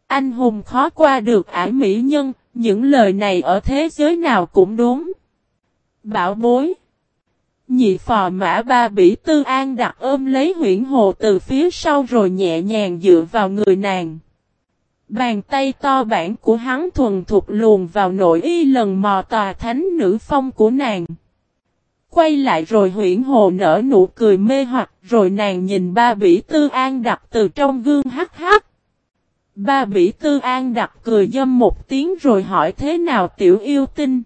Anh hùng khó qua được ải mỹ nhân, những lời này ở thế giới nào cũng đúng. Bảo bối. Nhị phò mã ba bỉ tư an đặt ôm lấy huyển hồ từ phía sau rồi nhẹ nhàng dựa vào người nàng. Bàn tay to bản của hắn thuần thục luồn vào nội y lần mò tòa thánh nữ phong của nàng. Quay lại rồi huyển hồ nở nụ cười mê hoặc, rồi nàng nhìn ba bỉ tư an đặt từ trong gương hắc hắc. Ba bỉ tư an đặt cười dâm một tiếng rồi hỏi thế nào tiểu yêu tinh.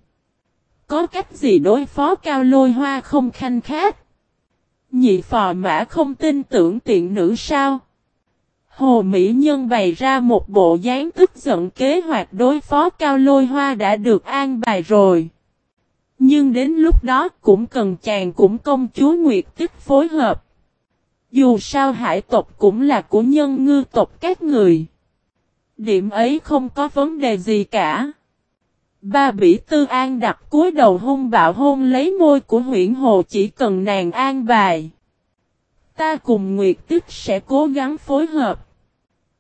Có cách gì đối phó cao lôi hoa không khanh khát? Nhị phò mã không tin tưởng tiện nữ sao? Hồ Mỹ Nhân bày ra một bộ dáng tức giận kế hoạch đối phó cao lôi hoa đã được an bài rồi. Nhưng đến lúc đó cũng cần chàng cũng công chúa Nguyệt Tích phối hợp. Dù sao hải tộc cũng là của nhân ngư tộc các người. Điểm ấy không có vấn đề gì cả. Ba bỉ tư an đặt cúi đầu hung bạo hôn lấy môi của huyện hồ chỉ cần nàng an bài. Ta cùng Nguyệt Tích sẽ cố gắng phối hợp.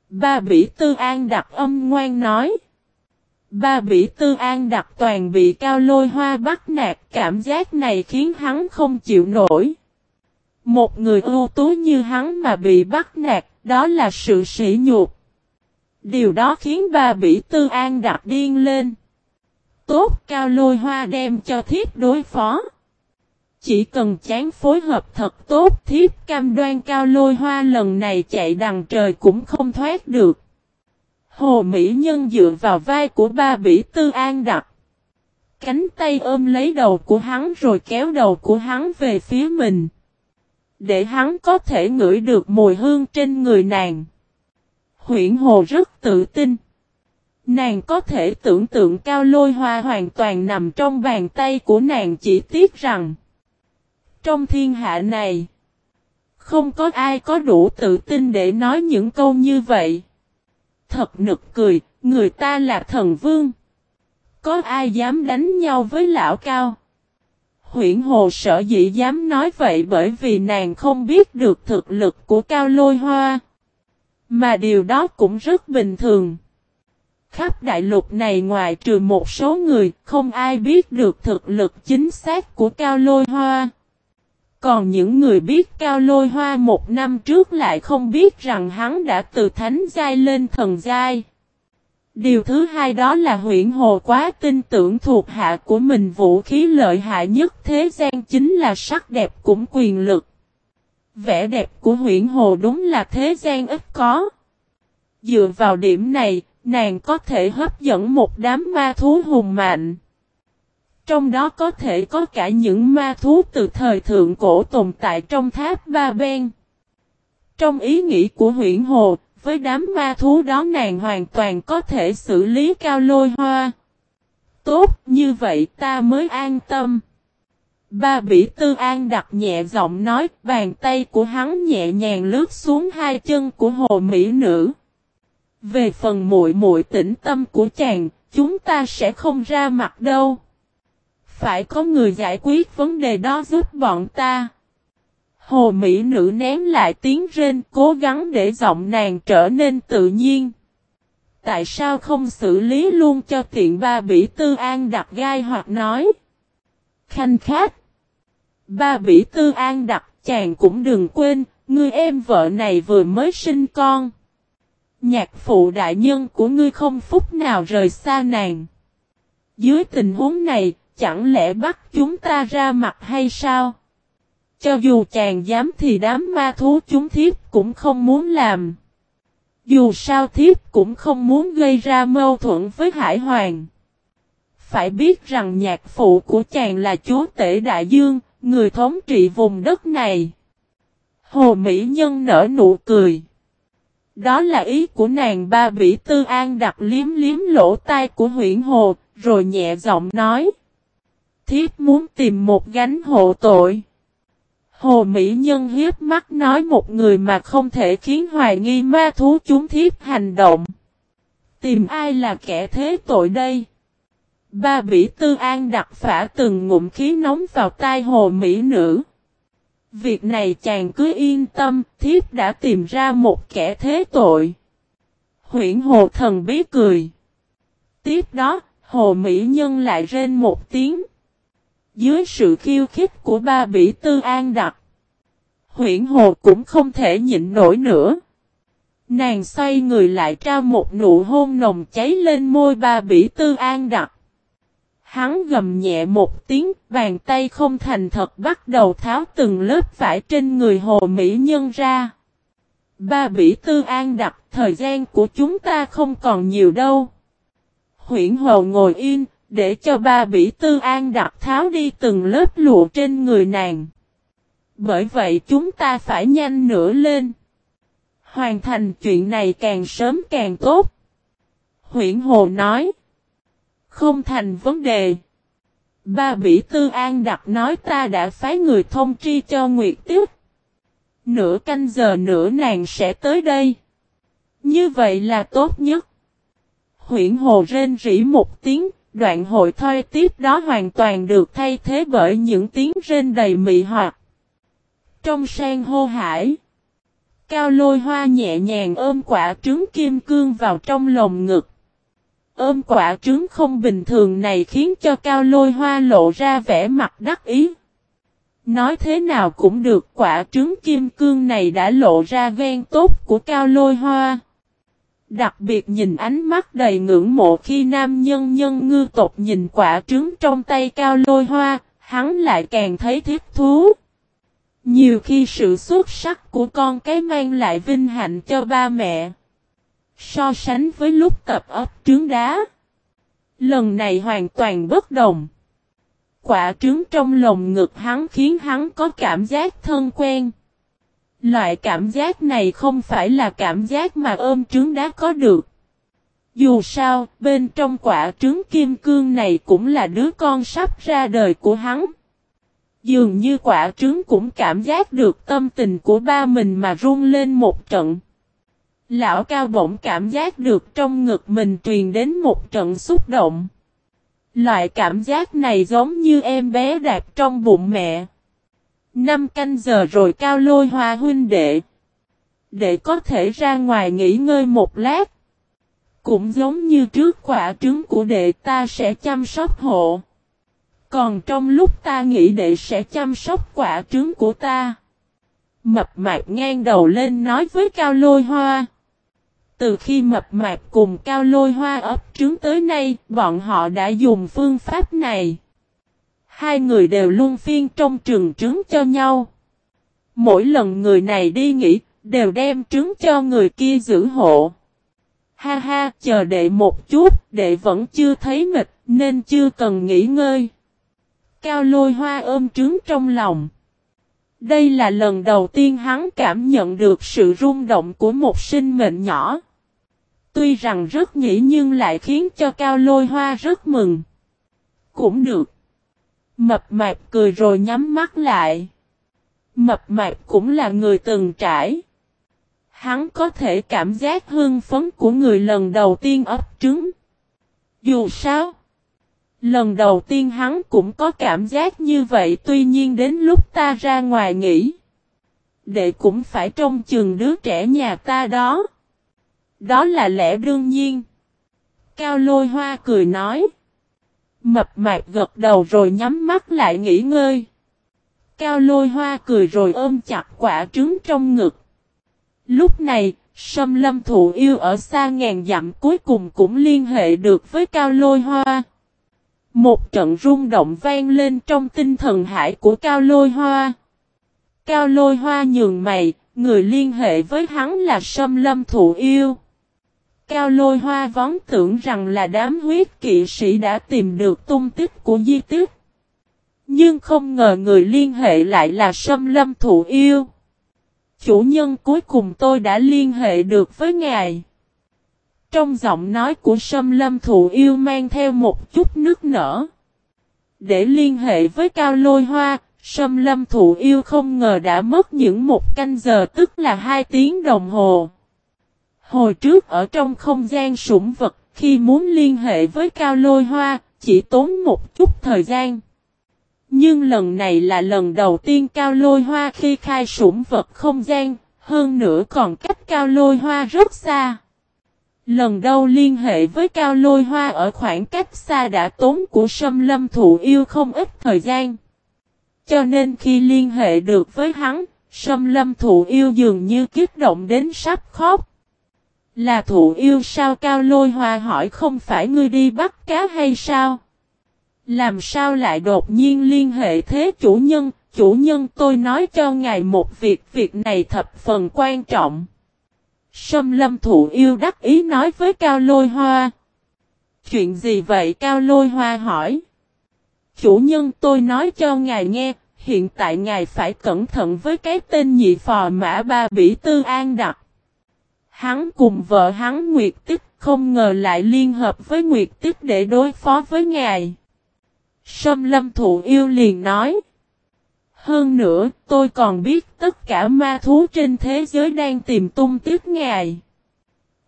Ba bỉ tư an đặt âm ngoan nói. Ba bỉ tư an đặt toàn bị cao lôi hoa bắt nạt cảm giác này khiến hắn không chịu nổi. Một người ưu tú như hắn mà bị bắt nạt, đó là sự sỉ nhục. Điều đó khiến ba bỉ tư an đặt điên lên. Tốt cao lôi hoa đem cho thiết đối phó. Chỉ cần chán phối hợp thật tốt, thiếp cam đoan cao lôi hoa lần này chạy đằng trời cũng không thoát được. Hồ Mỹ Nhân dựa vào vai của ba bỉ tư an đặt. Cánh tay ôm lấy đầu của hắn rồi kéo đầu của hắn về phía mình. Để hắn có thể ngửi được mùi hương trên người nàng. Huyện Hồ rất tự tin. Nàng có thể tưởng tượng cao lôi hoa hoàn toàn nằm trong bàn tay của nàng chỉ tiếc rằng. Trong thiên hạ này. Không có ai có đủ tự tin để nói những câu như vậy. Thật nực cười, người ta là thần vương. Có ai dám đánh nhau với lão cao? Huyện hồ sở dĩ dám nói vậy bởi vì nàng không biết được thực lực của cao lôi hoa. Mà điều đó cũng rất bình thường. Khắp đại lục này ngoài trừ một số người, không ai biết được thực lực chính xác của Cao Lôi Hoa. Còn những người biết Cao Lôi Hoa một năm trước lại không biết rằng hắn đã từ thánh giai lên thần giai. Điều thứ hai đó là huyện hồ quá tin tưởng thuộc hạ của mình vũ khí lợi hại nhất thế gian chính là sắc đẹp cũng quyền lực. Vẻ đẹp của huyện hồ đúng là thế gian ít có. Dựa vào điểm này, nàng có thể hấp dẫn một đám ma thú hùng mạnh. Trong đó có thể có cả những ma thú từ thời thượng cổ tồn tại trong tháp Ba Ben. Trong ý nghĩ của huyện Hồ, với đám ma thú đó nàng hoàn toàn có thể xử lý cao lôi hoa. Tốt, như vậy ta mới an tâm. Ba bỉ tư an đặt nhẹ giọng nói, bàn tay của hắn nhẹ nhàng lướt xuống hai chân của hồ mỹ nữ. Về phần muội muội tĩnh tâm của chàng, chúng ta sẽ không ra mặt đâu. Phải có người giải quyết vấn đề đó giúp bọn ta. Hồ Mỹ nữ ném lại tiếng rên cố gắng để giọng nàng trở nên tự nhiên. Tại sao không xử lý luôn cho tiện ba bỉ tư an đặt gai hoặc nói. Khanh khát. Ba bỉ tư an đặt chàng cũng đừng quên, người em vợ này vừa mới sinh con. Nhạc phụ đại nhân của ngươi không phúc nào rời xa nàng. Dưới tình huống này, chẳng lẽ bắt chúng ta ra mặt hay sao? Cho dù chàng dám thì đám ma thú chúng thiếp cũng không muốn làm. Dù sao thiếp cũng không muốn gây ra mâu thuẫn với Hải Hoàng. Phải biết rằng nhạc phụ của chàng là chúa tể đại dương, người thống trị vùng đất này. Hồ Mỹ Nhân nở nụ cười. Đó là ý của nàng ba bỉ tư an đặt liếm liếm lỗ tai của huyện hồ, rồi nhẹ giọng nói. Thiếp muốn tìm một gánh hộ tội. Hồ Mỹ Nhân hiếp mắt nói một người mà không thể khiến hoài nghi ma thú chúng thiếp hành động. Tìm ai là kẻ thế tội đây? Ba bỉ tư an đặt phả từng ngụm khí nóng vào tai hồ Mỹ nữ. Việc này chàng cứ yên tâm, thiếp đã tìm ra một kẻ thế tội. Huyển hồ thần bí cười. Tiếp đó, hồ Mỹ Nhân lại rên một tiếng. Dưới sự khiêu khích của ba bỉ tư an đặc Huyển hồ cũng không thể nhịn nổi nữa. Nàng xoay người lại trao một nụ hôn nồng cháy lên môi ba bỉ tư an đặc Hắn gầm nhẹ một tiếng, bàn tay không thành thật bắt đầu tháo từng lớp vải trên người hồ mỹ nhân ra. Ba bỉ tư an đặc thời gian của chúng ta không còn nhiều đâu. Huyển hồ ngồi yên, để cho ba bỉ tư an đặt tháo đi từng lớp lụa trên người nàng. Bởi vậy chúng ta phải nhanh nữa lên. Hoàn thành chuyện này càng sớm càng tốt. Huyện hồ nói. Không thành vấn đề. Ba bỉ tư an đặt nói ta đã phái người thông tri cho Nguyệt Tiết. Nửa canh giờ nữa nàng sẽ tới đây. Như vậy là tốt nhất. Huyện hồ rên rỉ một tiếng, đoạn hội thoi tiếp đó hoàn toàn được thay thế bởi những tiếng rên đầy mị hoặc. Trong sang hô hải, cao lôi hoa nhẹ nhàng ôm quả trứng kim cương vào trong lồng ngực. Ôm quả trứng không bình thường này khiến cho cao lôi hoa lộ ra vẻ mặt đắc ý. Nói thế nào cũng được quả trứng kim cương này đã lộ ra ghen tốt của cao lôi hoa. Đặc biệt nhìn ánh mắt đầy ngưỡng mộ khi nam nhân nhân ngư tộc nhìn quả trứng trong tay cao lôi hoa, hắn lại càng thấy thiết thú. Nhiều khi sự xuất sắc của con cái mang lại vinh hạnh cho ba mẹ. So sánh với lúc tập ấp trứng đá. Lần này hoàn toàn bất đồng. Quả trứng trong lồng ngực hắn khiến hắn có cảm giác thân quen. Loại cảm giác này không phải là cảm giác mà ôm trứng đá có được. Dù sao, bên trong quả trứng kim cương này cũng là đứa con sắp ra đời của hắn. Dường như quả trứng cũng cảm giác được tâm tình của ba mình mà run lên một trận. Lão cao bỗng cảm giác được trong ngực mình truyền đến một trận xúc động. Loại cảm giác này giống như em bé đạp trong bụng mẹ. Năm canh giờ rồi cao lôi hoa huynh đệ. Để có thể ra ngoài nghỉ ngơi một lát. Cũng giống như trước quả trứng của đệ ta sẽ chăm sóc hộ. Còn trong lúc ta nghĩ đệ sẽ chăm sóc quả trứng của ta. Mập mạp ngang đầu lên nói với cao lôi hoa. Từ khi mập mạp cùng cao lôi hoa ấp trứng tới nay, bọn họ đã dùng phương pháp này. Hai người đều luôn phiên trong trường trứng cho nhau. Mỗi lần người này đi nghỉ, đều đem trứng cho người kia giữ hộ. Ha ha, chờ đệ một chút, đệ vẫn chưa thấy mệt, nên chưa cần nghỉ ngơi. Cao lôi hoa ôm trứng trong lòng. Đây là lần đầu tiên hắn cảm nhận được sự rung động của một sinh mệnh nhỏ. Tuy rằng rất nhỉ nhưng lại khiến cho cao lôi hoa rất mừng. Cũng được. Mập mạp cười rồi nhắm mắt lại. Mập mạp cũng là người từng trải. Hắn có thể cảm giác hương phấn của người lần đầu tiên ấp trứng. Dù sao, lần đầu tiên hắn cũng có cảm giác như vậy tuy nhiên đến lúc ta ra ngoài nghỉ. Đệ cũng phải trông chừng đứa trẻ nhà ta đó. Đó là lẽ đương nhiên. Cao lôi hoa cười nói. Mập mạp gật đầu rồi nhắm mắt lại nghỉ ngơi. Cao lôi hoa cười rồi ôm chặt quả trứng trong ngực. Lúc này, sâm lâm thụ yêu ở xa ngàn dặm cuối cùng cũng liên hệ được với cao lôi hoa. Một trận rung động vang lên trong tinh thần hải của cao lôi hoa. Cao lôi hoa nhường mày, người liên hệ với hắn là sâm lâm thụ yêu. Cao lôi hoa vón tưởng rằng là đám huyết kỵ sĩ đã tìm được tung tích của di tích. Nhưng không ngờ người liên hệ lại là sâm lâm thụ yêu. Chủ nhân cuối cùng tôi đã liên hệ được với ngài. Trong giọng nói của sâm lâm thụ yêu mang theo một chút nước nở. Để liên hệ với cao lôi hoa, sâm lâm thụ yêu không ngờ đã mất những một canh giờ tức là hai tiếng đồng hồ. Hồi trước ở trong không gian sủng vật, khi muốn liên hệ với cao lôi hoa, chỉ tốn một chút thời gian. Nhưng lần này là lần đầu tiên cao lôi hoa khi khai sủng vật không gian, hơn nữa còn cách cao lôi hoa rất xa. Lần đầu liên hệ với cao lôi hoa ở khoảng cách xa đã tốn của sâm lâm thụ yêu không ít thời gian. Cho nên khi liên hệ được với hắn, sâm lâm thụ yêu dường như kích động đến sắp khóc. Là thụ yêu sao cao lôi hoa hỏi không phải ngươi đi bắt cá hay sao? Làm sao lại đột nhiên liên hệ thế chủ nhân, chủ nhân tôi nói cho ngài một việc, việc này thập phần quan trọng. Sâm lâm thụ yêu đắc ý nói với Cao Lôi Hoa. Chuyện gì vậy Cao Lôi Hoa hỏi. Chủ nhân tôi nói cho ngài nghe, hiện tại ngài phải cẩn thận với cái tên nhị phò mã ba bỉ tư an đặt. Hắn cùng vợ hắn Nguyệt Tích không ngờ lại liên hợp với Nguyệt Tích để đối phó với ngài. Sâm lâm thụ yêu liền nói. Hơn nữa, tôi còn biết tất cả ma thú trên thế giới đang tìm tung tích ngài.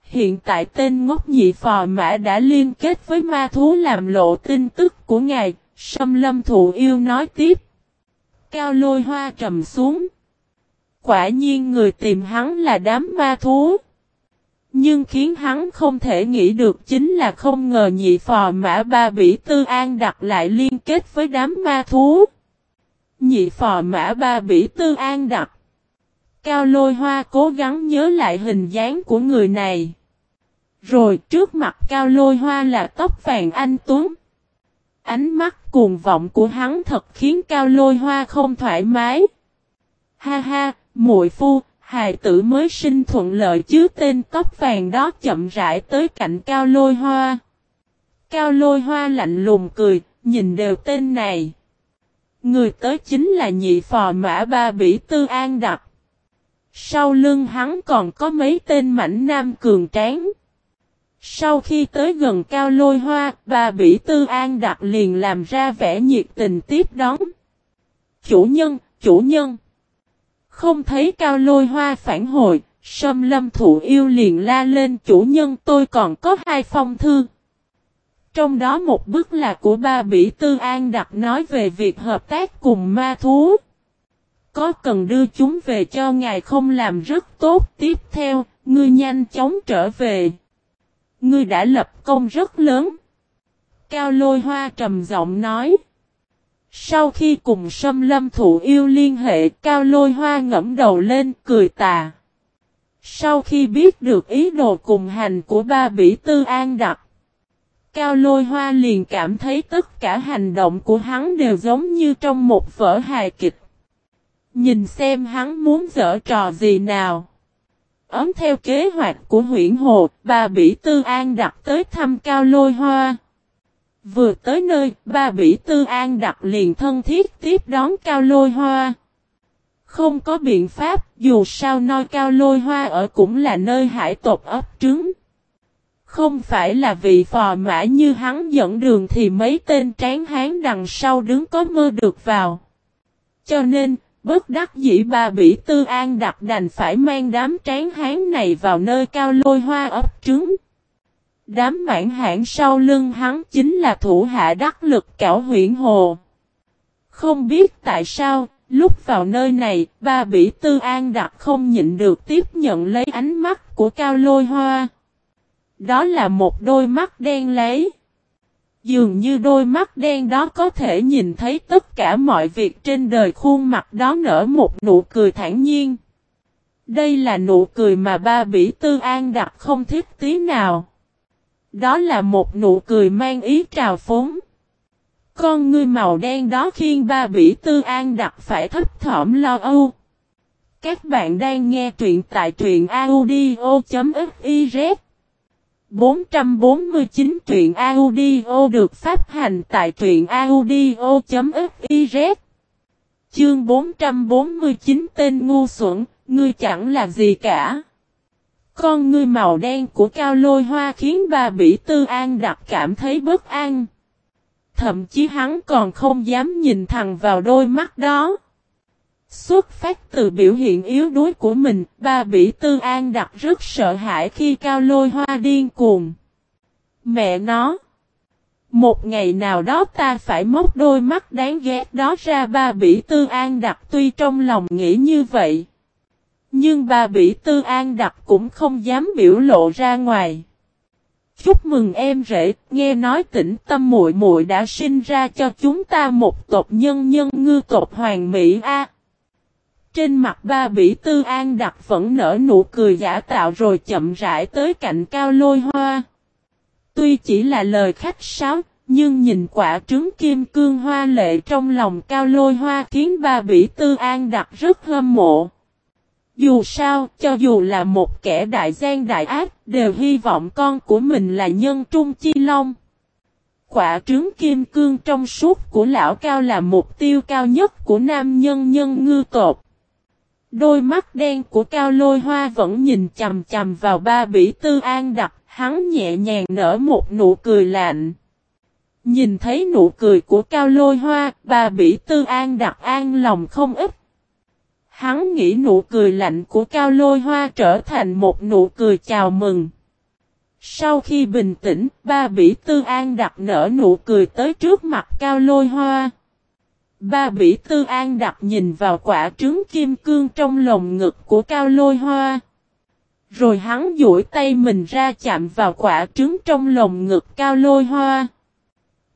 Hiện tại tên ngốc nhị phò mã đã liên kết với ma thú làm lộ tin tức của ngài, Sâm lâm thụ yêu nói tiếp. Cao lôi hoa trầm xuống. Quả nhiên người tìm hắn là đám ma thú. Nhưng khiến hắn không thể nghĩ được chính là không ngờ nhị phò mã ba bỉ tư an đặt lại liên kết với đám ma thú. Nhị phò mã ba bỉ tư an đặt. Cao lôi hoa cố gắng nhớ lại hình dáng của người này. Rồi trước mặt cao lôi hoa là tóc vàng anh Tuấn. Ánh mắt cuồng vọng của hắn thật khiến cao lôi hoa không thoải mái. Ha ha, muội phu, hài tử mới sinh thuận lợi chứ tên tóc vàng đó chậm rãi tới cạnh cao lôi hoa. Cao lôi hoa lạnh lùng cười, nhìn đều tên này. Người tới chính là nhị phò mã ba bỉ tư an đặc. Sau lưng hắn còn có mấy tên mảnh nam cường tráng. Sau khi tới gần cao lôi hoa, ba bỉ tư an đặc liền làm ra vẻ nhiệt tình tiếp đón. Chủ nhân, chủ nhân. Không thấy cao lôi hoa phản hồi, sâm lâm thụ yêu liền la lên chủ nhân tôi còn có hai phong thư. Trong đó một bức là của ba bỉ tư an đặt nói về việc hợp tác cùng ma thú. Có cần đưa chúng về cho ngài không làm rất tốt tiếp theo, ngươi nhanh chóng trở về. Ngươi đã lập công rất lớn. Cao lôi hoa trầm giọng nói. Sau khi cùng sâm lâm thụ yêu liên hệ cao lôi hoa ngẫm đầu lên cười tà. Sau khi biết được ý đồ cùng hành của ba bỉ tư an đặc, Cao lôi hoa liền cảm thấy tất cả hành động của hắn đều giống như trong một vở hài kịch. Nhìn xem hắn muốn dở trò gì nào. Ấm theo kế hoạch của huyện hồ, bà Bỉ Tư An đặt tới thăm Cao Lôi Hoa. Vừa tới nơi, ba bỉ tư an đặt liền thân thiết tiếp đón cao lôi hoa. Không có biện pháp, dù sao noi cao lôi hoa ở cũng là nơi hải tộc ấp trứng. Không phải là vị phò mã như hắn dẫn đường thì mấy tên tráng hán đằng sau đứng có mơ được vào. Cho nên, bất đắc dĩ ba bỉ tư an đặt đành phải mang đám tráng hán này vào nơi cao lôi hoa ấp trứng. Đám mãn hãng sau lưng hắn chính là thủ hạ đắc lực cảo huyện hồ. Không biết tại sao, lúc vào nơi này, ba bỉ tư an đặc không nhịn được tiếp nhận lấy ánh mắt của cao lôi hoa. Đó là một đôi mắt đen lấy. Dường như đôi mắt đen đó có thể nhìn thấy tất cả mọi việc trên đời khuôn mặt đó nở một nụ cười thản nhiên. Đây là nụ cười mà ba bỉ tư an đặc không thích tí nào. Đó là một nụ cười mang ý trào phúng. Con ngươi màu đen đó khiến ba bỉ tư an đặt phải thấp thỏm lo âu. Các bạn đang nghe truyện tại truyện audio.fiz 449 truyện audio được phát hành tại truyện audio.fiz Chương 449 tên ngu xuẩn, ngươi chẳng là gì cả. Con ngươi màu đen của cao lôi hoa khiến bà Bỉ Tư An đặc cảm thấy bất an. Thậm chí hắn còn không dám nhìn thẳng vào đôi mắt đó. Xuất phát từ biểu hiện yếu đuối của mình, bà Bỉ Tư An đặc rất sợ hãi khi cao lôi hoa điên cuồng. Mẹ nó! Một ngày nào đó ta phải móc đôi mắt đáng ghét đó ra ba Bỉ Tư An đặc tuy trong lòng nghĩ như vậy. Nhưng bà Bỉ Tư An đặc cũng không dám biểu lộ ra ngoài. Chúc mừng em rể, nghe nói tỉnh tâm muội muội đã sinh ra cho chúng ta một tộc nhân nhân ngư tộc hoàng mỹ a. Trên mặt ba bỉ tư an đặc vẫn nở nụ cười giả tạo rồi chậm rãi tới cạnh cao lôi hoa. Tuy chỉ là lời khách sáo, nhưng nhìn quả trứng kim cương hoa lệ trong lòng cao lôi hoa khiến ba bỉ tư an đặc rất hâm mộ. Dù sao, cho dù là một kẻ đại gian đại ác, đều hy vọng con của mình là nhân trung chi long. Quả trứng kim cương trong suốt của lão cao là mục tiêu cao nhất của nam nhân nhân ngư tột. Đôi mắt đen của cao lôi hoa vẫn nhìn chầm chầm vào ba bỉ tư an đặc, hắn nhẹ nhàng nở một nụ cười lạnh. Nhìn thấy nụ cười của cao lôi hoa, ba bỉ tư an đặc an lòng không ít. Hắn nghĩ nụ cười lạnh của cao lôi hoa trở thành một nụ cười chào mừng. Sau khi bình tĩnh, ba bỉ tư an đặt nở nụ cười tới trước mặt cao lôi hoa. Ba bỉ tư an đặt nhìn vào quả trứng kim cương trong lồng ngực của cao lôi hoa. Rồi hắn duỗi tay mình ra chạm vào quả trứng trong lồng ngực cao lôi hoa.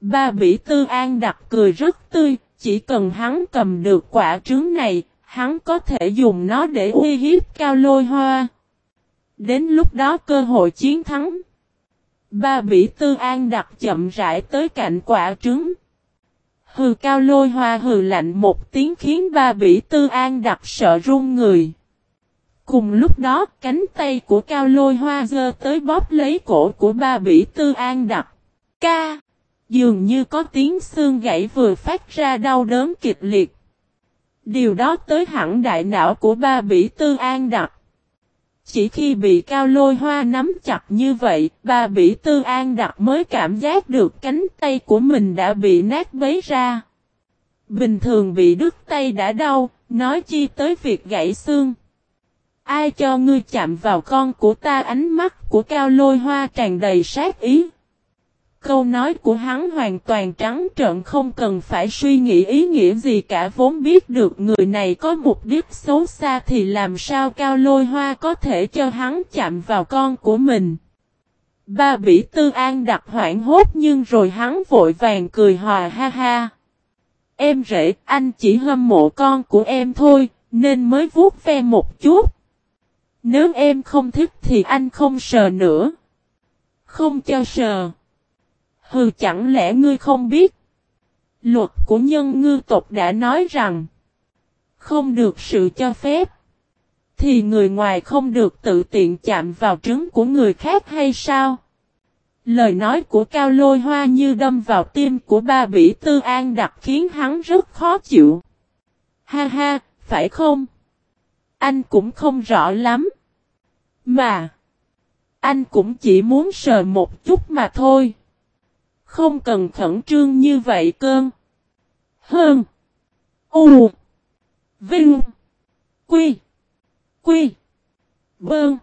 Ba bỉ tư an đặt cười rất tươi, chỉ cần hắn cầm được quả trứng này, hắn có thể dùng nó để uy hiếp cao lôi hoa. Đến lúc đó cơ hội chiến thắng. Ba bỉ tư an đặt chậm rãi tới cạnh quả trứng. Hừ, cao lôi hoa hừ lạnh một tiếng khiến ba bỉ tư an đặt sợ run người. Cùng lúc đó, cánh tay của cao lôi hoa dơ tới bóp lấy cổ của ba bỉ tư an đặt. Ca! Dường như có tiếng xương gãy vừa phát ra đau đớn kịch liệt. Điều đó tới hẳn đại não của ba bỉ tư an đặt. Chỉ khi bị cao lôi hoa nắm chặt như vậy, ba bỉ tư an đặt mới cảm giác được cánh tay của mình đã bị nát bấy ra. Bình thường bị đứt tay đã đau, nói chi tới việc gãy xương. Ai cho ngươi chạm vào con của ta ánh mắt của cao lôi hoa tràn đầy sát ý. Câu nói của hắn hoàn toàn trắng trợn, không cần phải suy nghĩ ý nghĩa gì cả vốn biết được người này có mục đích xấu xa thì làm sao cao lôi hoa có thể cho hắn chạm vào con của mình. Ba bỉ tư an đặt hoảng hốt, nhưng rồi hắn vội vàng cười hòa ha ha. Em rể, anh chỉ hâm mộ con của em thôi, nên mới vuốt ve một chút. Nếu em không thích thì anh không sờ nữa. Không cho sờ. Hừ chẳng lẽ ngươi không biết? Luật của nhân ngư tộc đã nói rằng không được sự cho phép thì người ngoài không được tự tiện chạm vào trứng của người khác hay sao? Lời nói của Cao Lôi Hoa như đâm vào tim của ba bỉ tư an đặc khiến hắn rất khó chịu. Ha ha, phải không? Anh cũng không rõ lắm. Mà, anh cũng chỉ muốn sờ một chút mà thôi. Không cần khẩn trương như vậy cơn. Hơn. U. Vinh. Quy. Quy. Bơn.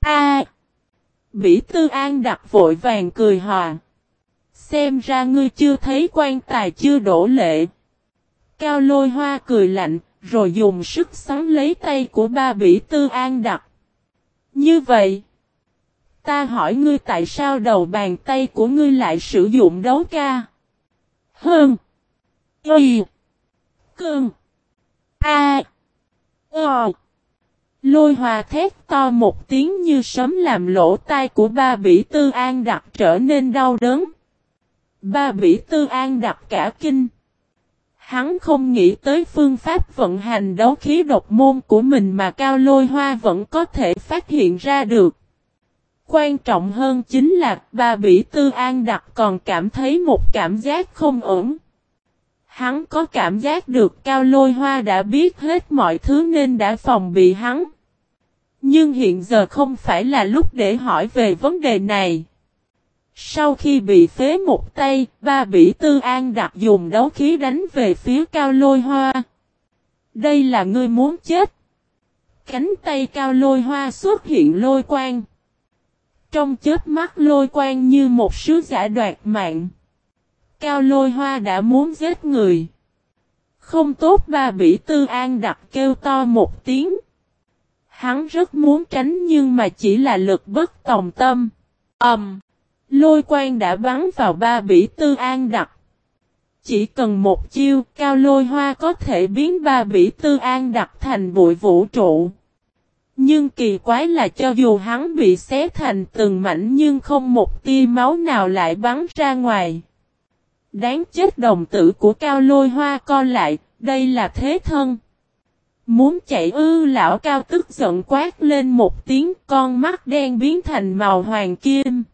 A. Bỉ Tư An đặt vội vàng cười hòa. Xem ra ngươi chưa thấy quan tài chưa đổ lệ. Cao lôi hoa cười lạnh, rồi dùng sức xoắn lấy tay của ba Bỉ Tư An đặt. Như vậy, ta hỏi ngươi tại sao đầu bàn tay của ngươi lại sử dụng đấu ca? Hơn. Y. Cơn. A. O. Lôi hòa thét to một tiếng như sấm làm lỗ tai của ba bỉ tư an đặc trở nên đau đớn. Ba bỉ tư an đặc cả kinh. Hắn không nghĩ tới phương pháp vận hành đấu khí độc môn của mình mà cao lôi hoa vẫn có thể phát hiện ra được. Quan trọng hơn chính là ba bỉ tư an đặc còn cảm thấy một cảm giác không ổn. Hắn có cảm giác được cao lôi hoa đã biết hết mọi thứ nên đã phòng bị hắn. Nhưng hiện giờ không phải là lúc để hỏi về vấn đề này. Sau khi bị phế một tay, ba bỉ tư an đặt dùng đấu khí đánh về phía cao lôi hoa. Đây là ngươi muốn chết. Cánh tay cao lôi hoa xuất hiện lôi quang. Trong chết mắt lôi quang như một sứ giả đoạt mạng. Cao lôi hoa đã muốn giết người. Không tốt ba bỉ tư an đặt kêu to một tiếng. Hắn rất muốn tránh nhưng mà chỉ là lực bất tòng tâm. Ẩm. Um, lôi quang đã bắn vào ba bỉ tư an đặt. Chỉ cần một chiêu cao lôi hoa có thể biến ba bỉ tư an đặt thành bụi vũ trụ. Nhưng kỳ quái là cho dù hắn bị xé thành từng mảnh nhưng không một tia máu nào lại bắn ra ngoài. Đáng chết đồng tử của cao lôi hoa con lại, đây là thế thân. Muốn chạy ư lão cao tức giận quát lên một tiếng con mắt đen biến thành màu hoàng kim.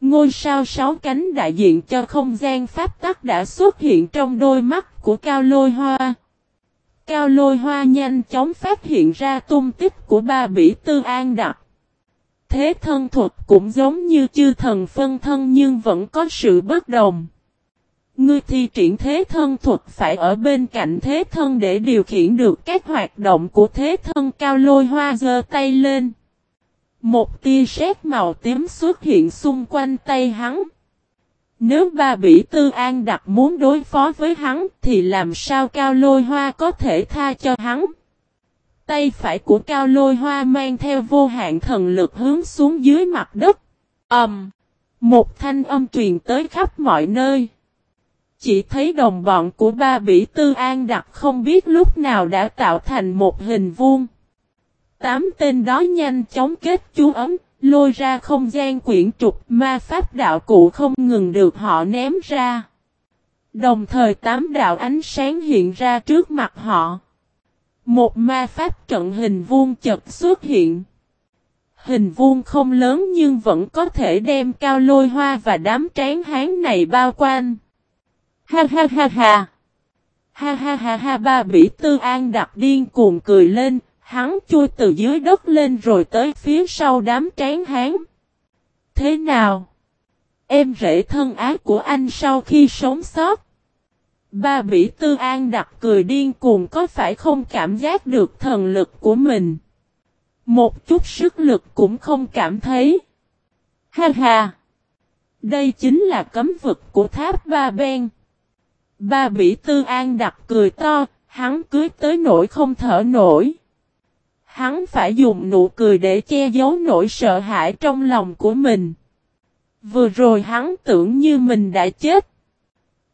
Ngôi sao sáu cánh đại diện cho không gian pháp tắc đã xuất hiện trong đôi mắt của cao lôi hoa. Cao lôi hoa nhanh chóng phát hiện ra tung tích của ba bỉ tư an đặc. Thế thân thuật cũng giống như chư thần phân thân nhưng vẫn có sự bất đồng. Ngươi thi triển thế thân thuật phải ở bên cạnh thế thân để điều khiển được các hoạt động của thế thân cao lôi hoa giơ tay lên. Một tia sét màu tím xuất hiện xung quanh tay hắn. Nếu ba bỉ tư an đặt muốn đối phó với hắn thì làm sao cao lôi hoa có thể tha cho hắn. Tay phải của cao lôi hoa mang theo vô hạn thần lực hướng xuống dưới mặt đất. ầm, um, Một thanh âm truyền tới khắp mọi nơi. Chỉ thấy đồng bọn của ba bỉ tư an đặt không biết lúc nào đã tạo thành một hình vuông. Tám tên đó nhanh chóng kết chú ấm, lôi ra không gian quyển trục ma pháp đạo cụ không ngừng được họ ném ra. Đồng thời tám đạo ánh sáng hiện ra trước mặt họ. Một ma pháp trận hình vuông chật xuất hiện. Hình vuông không lớn nhưng vẫn có thể đem cao lôi hoa và đám tráng hán này bao quanh. Ha ha ha ha. Ha ha ha ha ba bỉ tư an đặt điên cuồng cười lên, hắn chui từ dưới đất lên rồi tới phía sau đám tráng hán. Thế nào? Em rể thân ái của anh sau khi sống sót. Ba bỉ tư an đặt cười điên cuồng có phải không cảm giác được thần lực của mình. Một chút sức lực cũng không cảm thấy. Ha ha! Đây chính là cấm vực của tháp ba ben. Ba bỉ tư an đặt cười to, hắn cưới tới nỗi không thở nổi. Hắn phải dùng nụ cười để che giấu nỗi sợ hãi trong lòng của mình. Vừa rồi hắn tưởng như mình đã chết.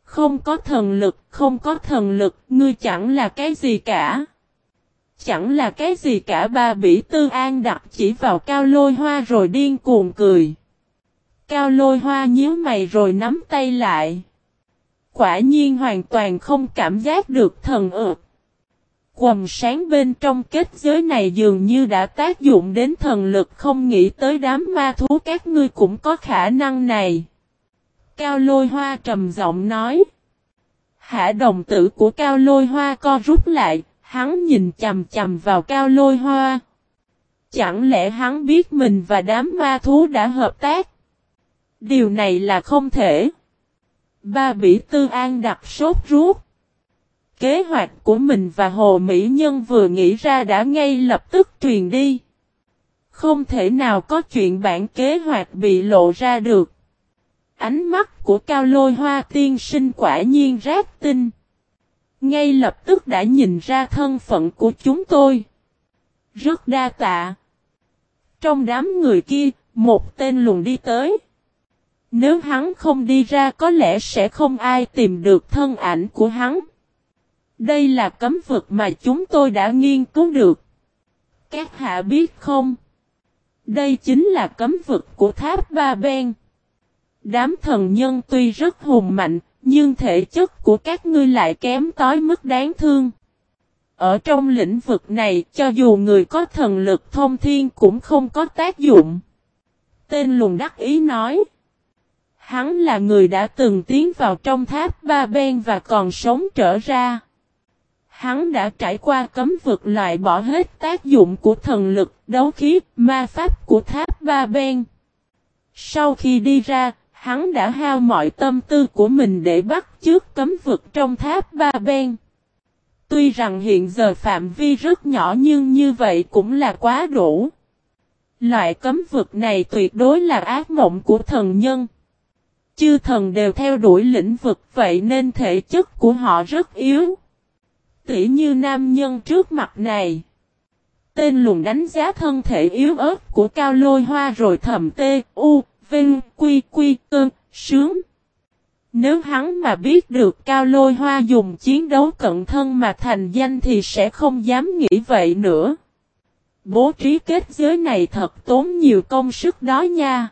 Không có thần lực, không có thần lực, ngươi chẳng là cái gì cả. Chẳng là cái gì cả ba bỉ tư an đặt chỉ vào cao lôi hoa rồi điên cuồng cười. Cao lôi hoa nhíu mày rồi nắm tay lại. Quả nhiên hoàn toàn không cảm giác được thần ược quầm sáng bên trong kết giới này dường như đã tác dụng đến thần lực không nghĩ tới đám ma thú các ngươi cũng có khả năng này. Cao lôi hoa trầm giọng nói. Hạ đồng tử của cao lôi hoa co rút lại, hắn nhìn chầm chầm vào cao lôi hoa. Chẳng lẽ hắn biết mình và đám ma thú đã hợp tác? Điều này là không thể. Ba bỉ tư an đặt sốt ruột. Kế hoạch của mình và Hồ Mỹ Nhân vừa nghĩ ra đã ngay lập tức truyền đi. Không thể nào có chuyện bản kế hoạch bị lộ ra được. Ánh mắt của cao lôi hoa tiên sinh quả nhiên rác tinh. Ngay lập tức đã nhìn ra thân phận của chúng tôi. Rất đa tạ. Trong đám người kia, một tên lùn đi tới. Nếu hắn không đi ra có lẽ sẽ không ai tìm được thân ảnh của hắn. Đây là cấm vực mà chúng tôi đã nghiên cứu được. Các hạ biết không? Đây chính là cấm vực của tháp Ba Ben. Đám thần nhân tuy rất hùng mạnh, nhưng thể chất của các ngươi lại kém tối mức đáng thương. Ở trong lĩnh vực này, cho dù người có thần lực thông thiên cũng không có tác dụng. Tên lùng đắc ý nói. Hắn là người đã từng tiến vào trong tháp Ba Ben và còn sống trở ra. Hắn đã trải qua cấm vực loại bỏ hết tác dụng của thần lực, đấu khí, ma pháp của tháp Ba Ben. Sau khi đi ra, hắn đã hao mọi tâm tư của mình để bắt trước cấm vực trong tháp Ba Ben. Tuy rằng hiện giờ phạm vi rất nhỏ nhưng như vậy cũng là quá đủ. Loại cấm vực này tuyệt đối là ác mộng của thần nhân. Chư thần đều theo đuổi lĩnh vực vậy nên thể chất của họ rất yếu tỉ như nam nhân trước mặt này. Tên lùn đánh giá thân thể yếu ớt của cao lôi hoa rồi thầm tê, u, vinh, quy, quy, cơn, sướng. Nếu hắn mà biết được cao lôi hoa dùng chiến đấu cận thân mà thành danh thì sẽ không dám nghĩ vậy nữa. Bố trí kết giới này thật tốn nhiều công sức đó nha.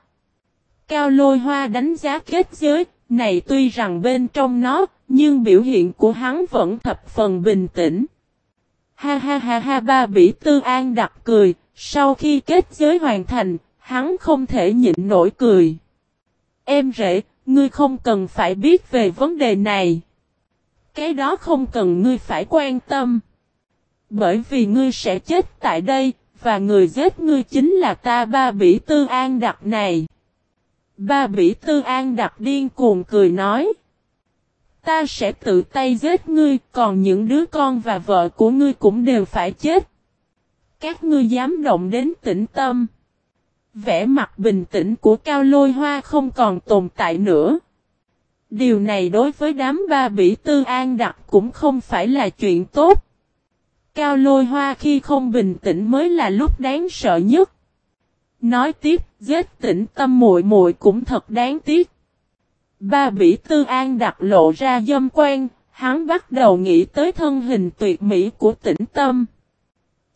Cao lôi hoa đánh giá kết giới, này tuy rằng bên trong nó nhưng biểu hiện của hắn vẫn thập phần bình tĩnh. Ha ha ha ha ba bỉ tư an đặt cười, sau khi kết giới hoàn thành, hắn không thể nhịn nổi cười. Em rể, ngươi không cần phải biết về vấn đề này. Cái đó không cần ngươi phải quan tâm. Bởi vì ngươi sẽ chết tại đây, và người giết ngươi chính là ta ba bỉ tư an đặt này. Ba bỉ tư an đặt điên cuồng cười nói. Ta sẽ tự tay giết ngươi, còn những đứa con và vợ của ngươi cũng đều phải chết. Các ngươi dám động đến tĩnh tâm. Vẻ mặt bình tĩnh của cao lôi hoa không còn tồn tại nữa. Điều này đối với đám ba bỉ tư an đặc cũng không phải là chuyện tốt. Cao lôi hoa khi không bình tĩnh mới là lúc đáng sợ nhất. Nói tiếp, giết tĩnh tâm muội muội cũng thật đáng tiếc. Ba bỉ tư an đặt lộ ra dâm quan, hắn bắt đầu nghĩ tới thân hình tuyệt mỹ của tĩnh tâm.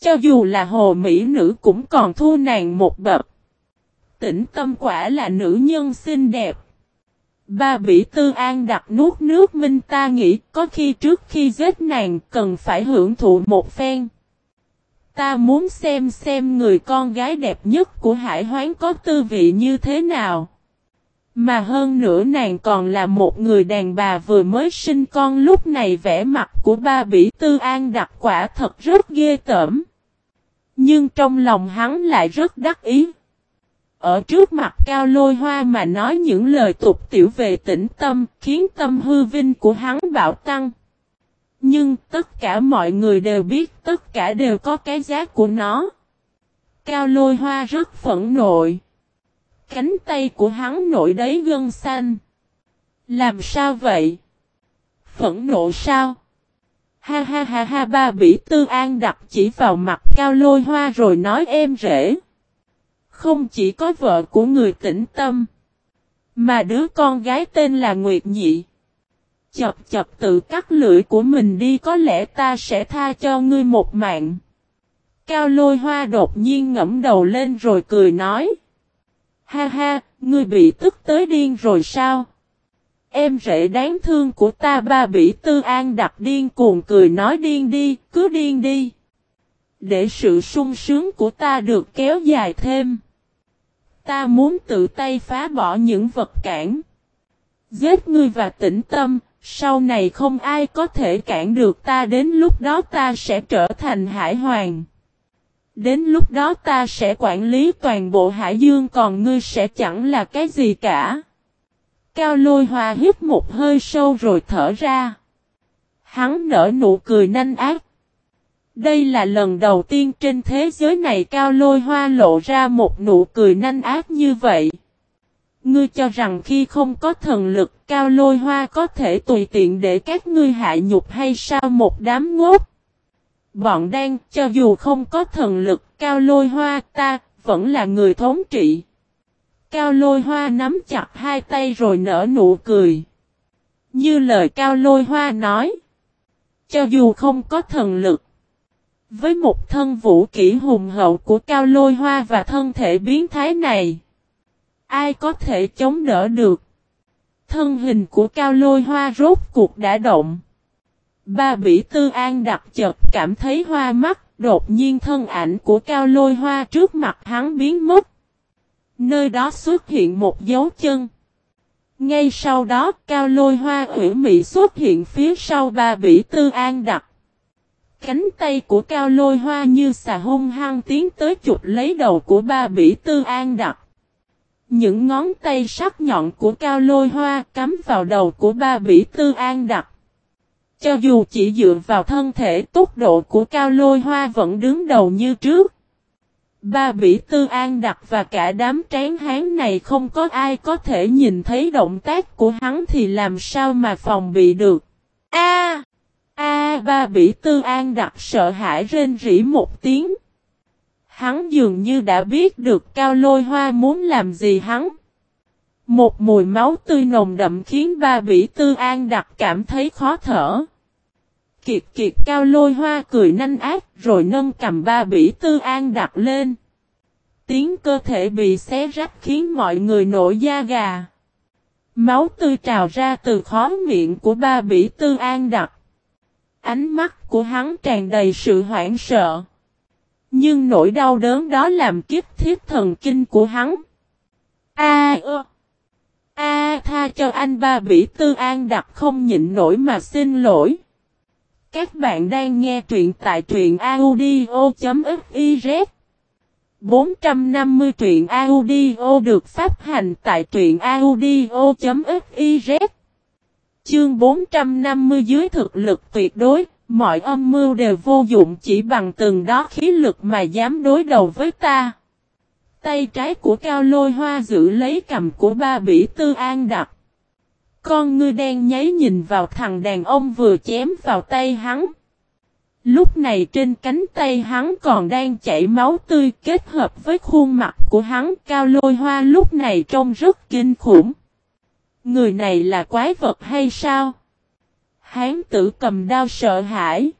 Cho dù là hồ mỹ nữ cũng còn thu nàng một bậc. Tĩnh tâm quả là nữ nhân xinh đẹp. Ba bỉ tư an đặt nuốt nước minh ta nghĩ có khi trước khi giết nàng cần phải hưởng thụ một phen. Ta muốn xem xem người con gái đẹp nhất của hải hoán có tư vị như thế nào. Mà hơn nữa nàng còn là một người đàn bà vừa mới sinh con lúc này vẻ mặt của ba bỉ tư an đặc quả thật rất ghê tởm. Nhưng trong lòng hắn lại rất đắc ý. Ở trước mặt cao lôi hoa mà nói những lời tục tiểu về tĩnh tâm khiến tâm hư vinh của hắn bạo tăng. Nhưng tất cả mọi người đều biết tất cả đều có cái giá của nó. Cao lôi hoa rất phẫn nộ. Cánh tay của hắn nổi đấy gân xanh. Làm sao vậy? Phẫn nộ sao? Ha ha ha ha, ba bỉ tư an đặt chỉ vào mặt cao lôi hoa rồi nói em rể. Không chỉ có vợ của người tĩnh tâm. Mà đứa con gái tên là Nguyệt Nhị. Chập chập tự cắt lưỡi của mình đi có lẽ ta sẽ tha cho ngươi một mạng. Cao lôi hoa đột nhiên ngẫm đầu lên rồi cười nói. Ha ha, ngươi bị tức tới điên rồi sao? Em rể đáng thương của ta ba bị tư an đặt điên cuồng cười nói điên đi, cứ điên đi. Để sự sung sướng của ta được kéo dài thêm. Ta muốn tự tay phá bỏ những vật cản. Giết ngươi và tĩnh tâm, sau này không ai có thể cản được ta, đến lúc đó ta sẽ trở thành hải hoàng. Đến lúc đó ta sẽ quản lý toàn bộ hải dương, còn ngươi sẽ chẳng là cái gì cả. Cao lôi hoa hít một hơi sâu rồi thở ra. Hắn nở nụ cười nanh ác. Đây là lần đầu tiên trên thế giới này cao lôi hoa lộ ra một nụ cười nanh ác như vậy. Ngươi cho rằng khi không có thần lực, cao lôi hoa có thể tùy tiện để các ngươi hạ nhục hay sao một đám ngốc. Bọn đang, cho dù không có thần lực, cao lôi hoa ta vẫn là người thống trị. Cao lôi hoa nắm chặt hai tay rồi nở nụ cười. Như lời cao lôi hoa nói. Cho dù không có thần lực. Với một thân vũ kỹ hùng hậu của cao lôi hoa và thân thể biến thái này. Ai có thể chống đỡ được. Thân hình của cao lôi hoa rốt cuộc đã động. Ba bỉ tư an đặc chợt cảm thấy hoa mắt. Đột nhiên thân ảnh của cao lôi hoa trước mặt hắn biến mất. Nơi đó xuất hiện một dấu chân. Ngay sau đó, cao lôi hoa ủy mị xuất hiện phía sau ba bỉ tư an đặc. Cánh tay của cao lôi hoa như xà hung hăng tiến tới chụp lấy đầu của ba bỉ tư an đặc. Những ngón tay sắc nhọn của cao lôi hoa cắm vào đầu của ba bỉ tư an đặc. Cho dù chỉ dựa vào thân thể, tốc độ của cao lôi hoa vẫn đứng đầu như trước. Ba bỉ tư an đặc và cả đám tráng hán này không có ai có thể nhìn thấy động tác của hắn thì làm sao mà phòng bị được. A A ba bỉ tư an đặc sợ hãi rên rỉ một tiếng. Hắn dường như đã biết được cao lôi hoa muốn làm gì hắn. Một mùi máu tươi nồng đậm khiến ba bỉ tư an đặc cảm thấy khó thở. Kiệt kiệt, cao lôi hoa cười nanh ác, rồi nâng cầm ba bỉ tư an đặt lên. Tiếng cơ thể bị xé rách khiến mọi người nổi da gà. Máu tươi trào ra từ khó miệng của ba bỉ tư an đặt. Ánh mắt của hắn tràn đầy sự hoảng sợ. Nhưng nỗi đau đớn đó làm kiếp thiết thần kinh của hắn. A ơ. A tha cho anh ba bỉ tư an đặt không nhịn nổi mà xin lỗi. Các bạn đang nghe truyện tại truyện audio.fiz 450 truyện audio được phát hành tại truyện audio.fiz Chương 450 dưới thực lực tuyệt đối, mọi âm mưu đều vô dụng chỉ bằng từng đó khí lực mà dám đối đầu với ta. Tay trái của cao lôi hoa giữ lấy cầm của ba bỉ tư an đặt. Con ngươi đen nháy nhìn vào thằng đàn ông vừa chém vào tay hắn. Lúc này trên cánh tay hắn còn đang chảy máu tươi kết hợp với khuôn mặt của hắn cao lôi hoa lúc này trông rất kinh khủng. Người này là quái vật hay sao? Hán tử cầm đao sợ hãi.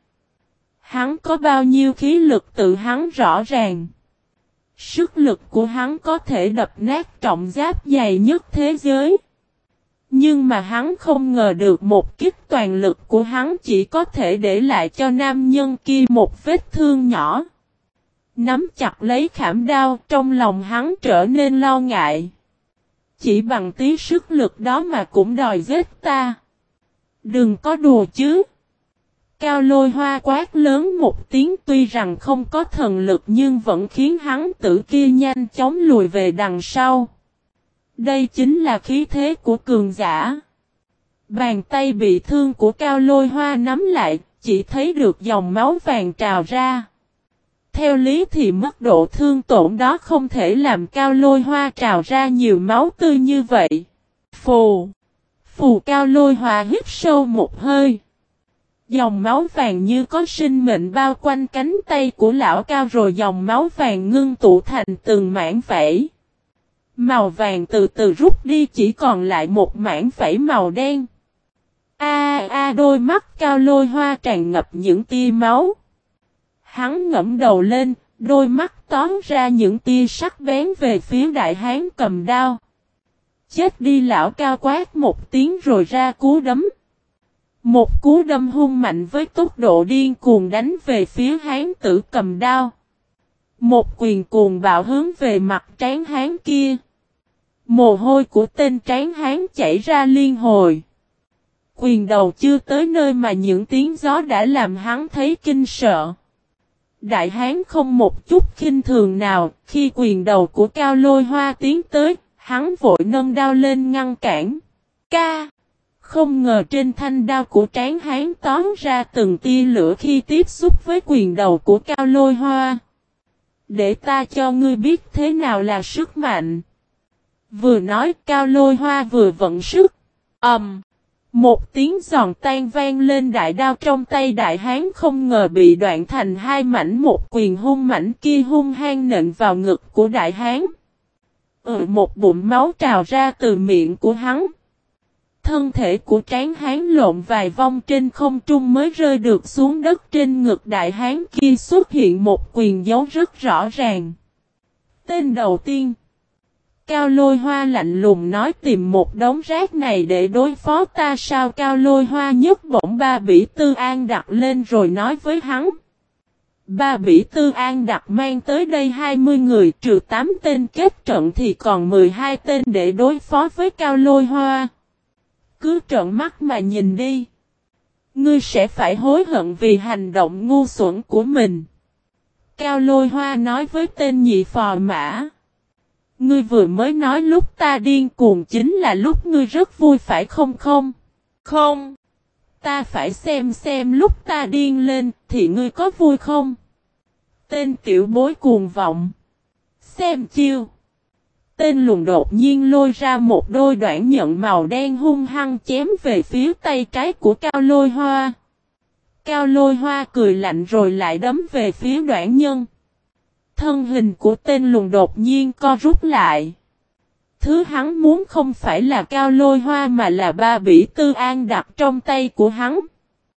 Hắn có bao nhiêu khí lực tự hắn rõ ràng. Sức lực của hắn có thể đập nát trọng giáp dày nhất thế giới. Nhưng mà hắn không ngờ được một kích toàn lực của hắn chỉ có thể để lại cho nam nhân kia một vết thương nhỏ. Nắm chặt lấy khảm đao, trong lòng hắn trở nên lo ngại. Chỉ bằng tí sức lực đó mà cũng đòi giết ta. Đừng có đùa chứ. Cao lôi hoa quát lớn một tiếng tuy rằng không có thần lực nhưng vẫn khiến hắn tử kia nhanh chóng lùi về đằng sau. Đây chính là khí thế của cường giả. Bàn tay bị thương của cao lôi hoa nắm lại, chỉ thấy được dòng máu vàng trào ra. Theo lý thì mức độ thương tổn đó không thể làm cao lôi hoa trào ra nhiều máu tươi như vậy. Phù! Phù cao lôi hòa hít sâu một hơi. Dòng máu vàng như có sinh mệnh bao quanh cánh tay của lão cao rồi dòng máu vàng ngưng tụ thành từng mảng phẩy Màu vàng từ từ rút đi chỉ còn lại một mảng phẩy màu đen. A a đôi mắt cao lôi hoa tràn ngập những tia máu. Hắn ngẫm đầu lên, đôi mắt tóm ra những tia sắc bén về phía đại hán cầm đao chết đi lão cao quát một tiếng rồi ra cú đấm. Một cú đâm hung mạnh với tốc độ điên cuồng đánh về phía hán tử cầm đao. Một quyền cuồng bạo hướng về mặt trán hán kia. Mồ hôi của tên trán hán chảy ra liên hồi. Quyền đầu chưa tới nơi mà những tiếng gió đã làm hắn thấy kinh sợ. Đại hán không một chút khinh thường nào, khi quyền đầu của cao lôi hoa tiến tới, hắn vội nâng đao lên ngăn cản. Ca! Không ngờ trên thanh đao của tráng hán tóm ra từng tia lửa khi tiếp xúc với quyền đầu của cao lôi hoa. Để ta cho ngươi biết thế nào là sức mạnh. Vừa nói cao lôi hoa vừa vận sức. ầm, um, Một tiếng giòn tan vang lên đại đao trong tay đại hán không ngờ bị đoạn thành hai mảnh một quyền hung mảnh kia hung hăng nện vào ngực của đại hán. Ừ một bụng máu trào ra từ miệng của hắn. Thân thể của tráng hán lộn vài vong trên không trung mới rơi được xuống đất trên ngực đại hán kia xuất hiện một quyền dấu rất rõ ràng. Tên đầu tiên Cao lôi hoa lạnh lùng nói tìm một đống rác này để đối phó ta sao cao lôi hoa nhấc bổng ba bỉ tư an đặt lên rồi nói với hắn. Ba bỉ tư an đặt mang tới đây 20 người, trừ 8 tên kết trận thì còn 12 tên để đối phó với cao lôi hoa. Cứ trợn mắt mà nhìn đi. Ngươi sẽ phải hối hận vì hành động ngu xuẩn của mình. Cao lôi hoa nói với tên nhị phò mã. Ngươi vừa mới nói lúc ta điên cuồng chính là lúc ngươi rất vui phải không không? Không. Ta phải xem xem lúc ta điên lên thì ngươi có vui không? Tên tiểu bối cuồng vọng. Xem chiêu. Tên lùn đột nhiên lôi ra một đôi đoạn nhận màu đen hung hăng chém về phía tay trái của cao lôi hoa. Cao lôi hoa cười lạnh rồi lại đấm về phía đoạn nhân. Thân hình của tên lùn đột nhiên co rút lại. Thứ hắn muốn không phải là cao lôi hoa mà là ba bỉ tư an đặt trong tay của hắn.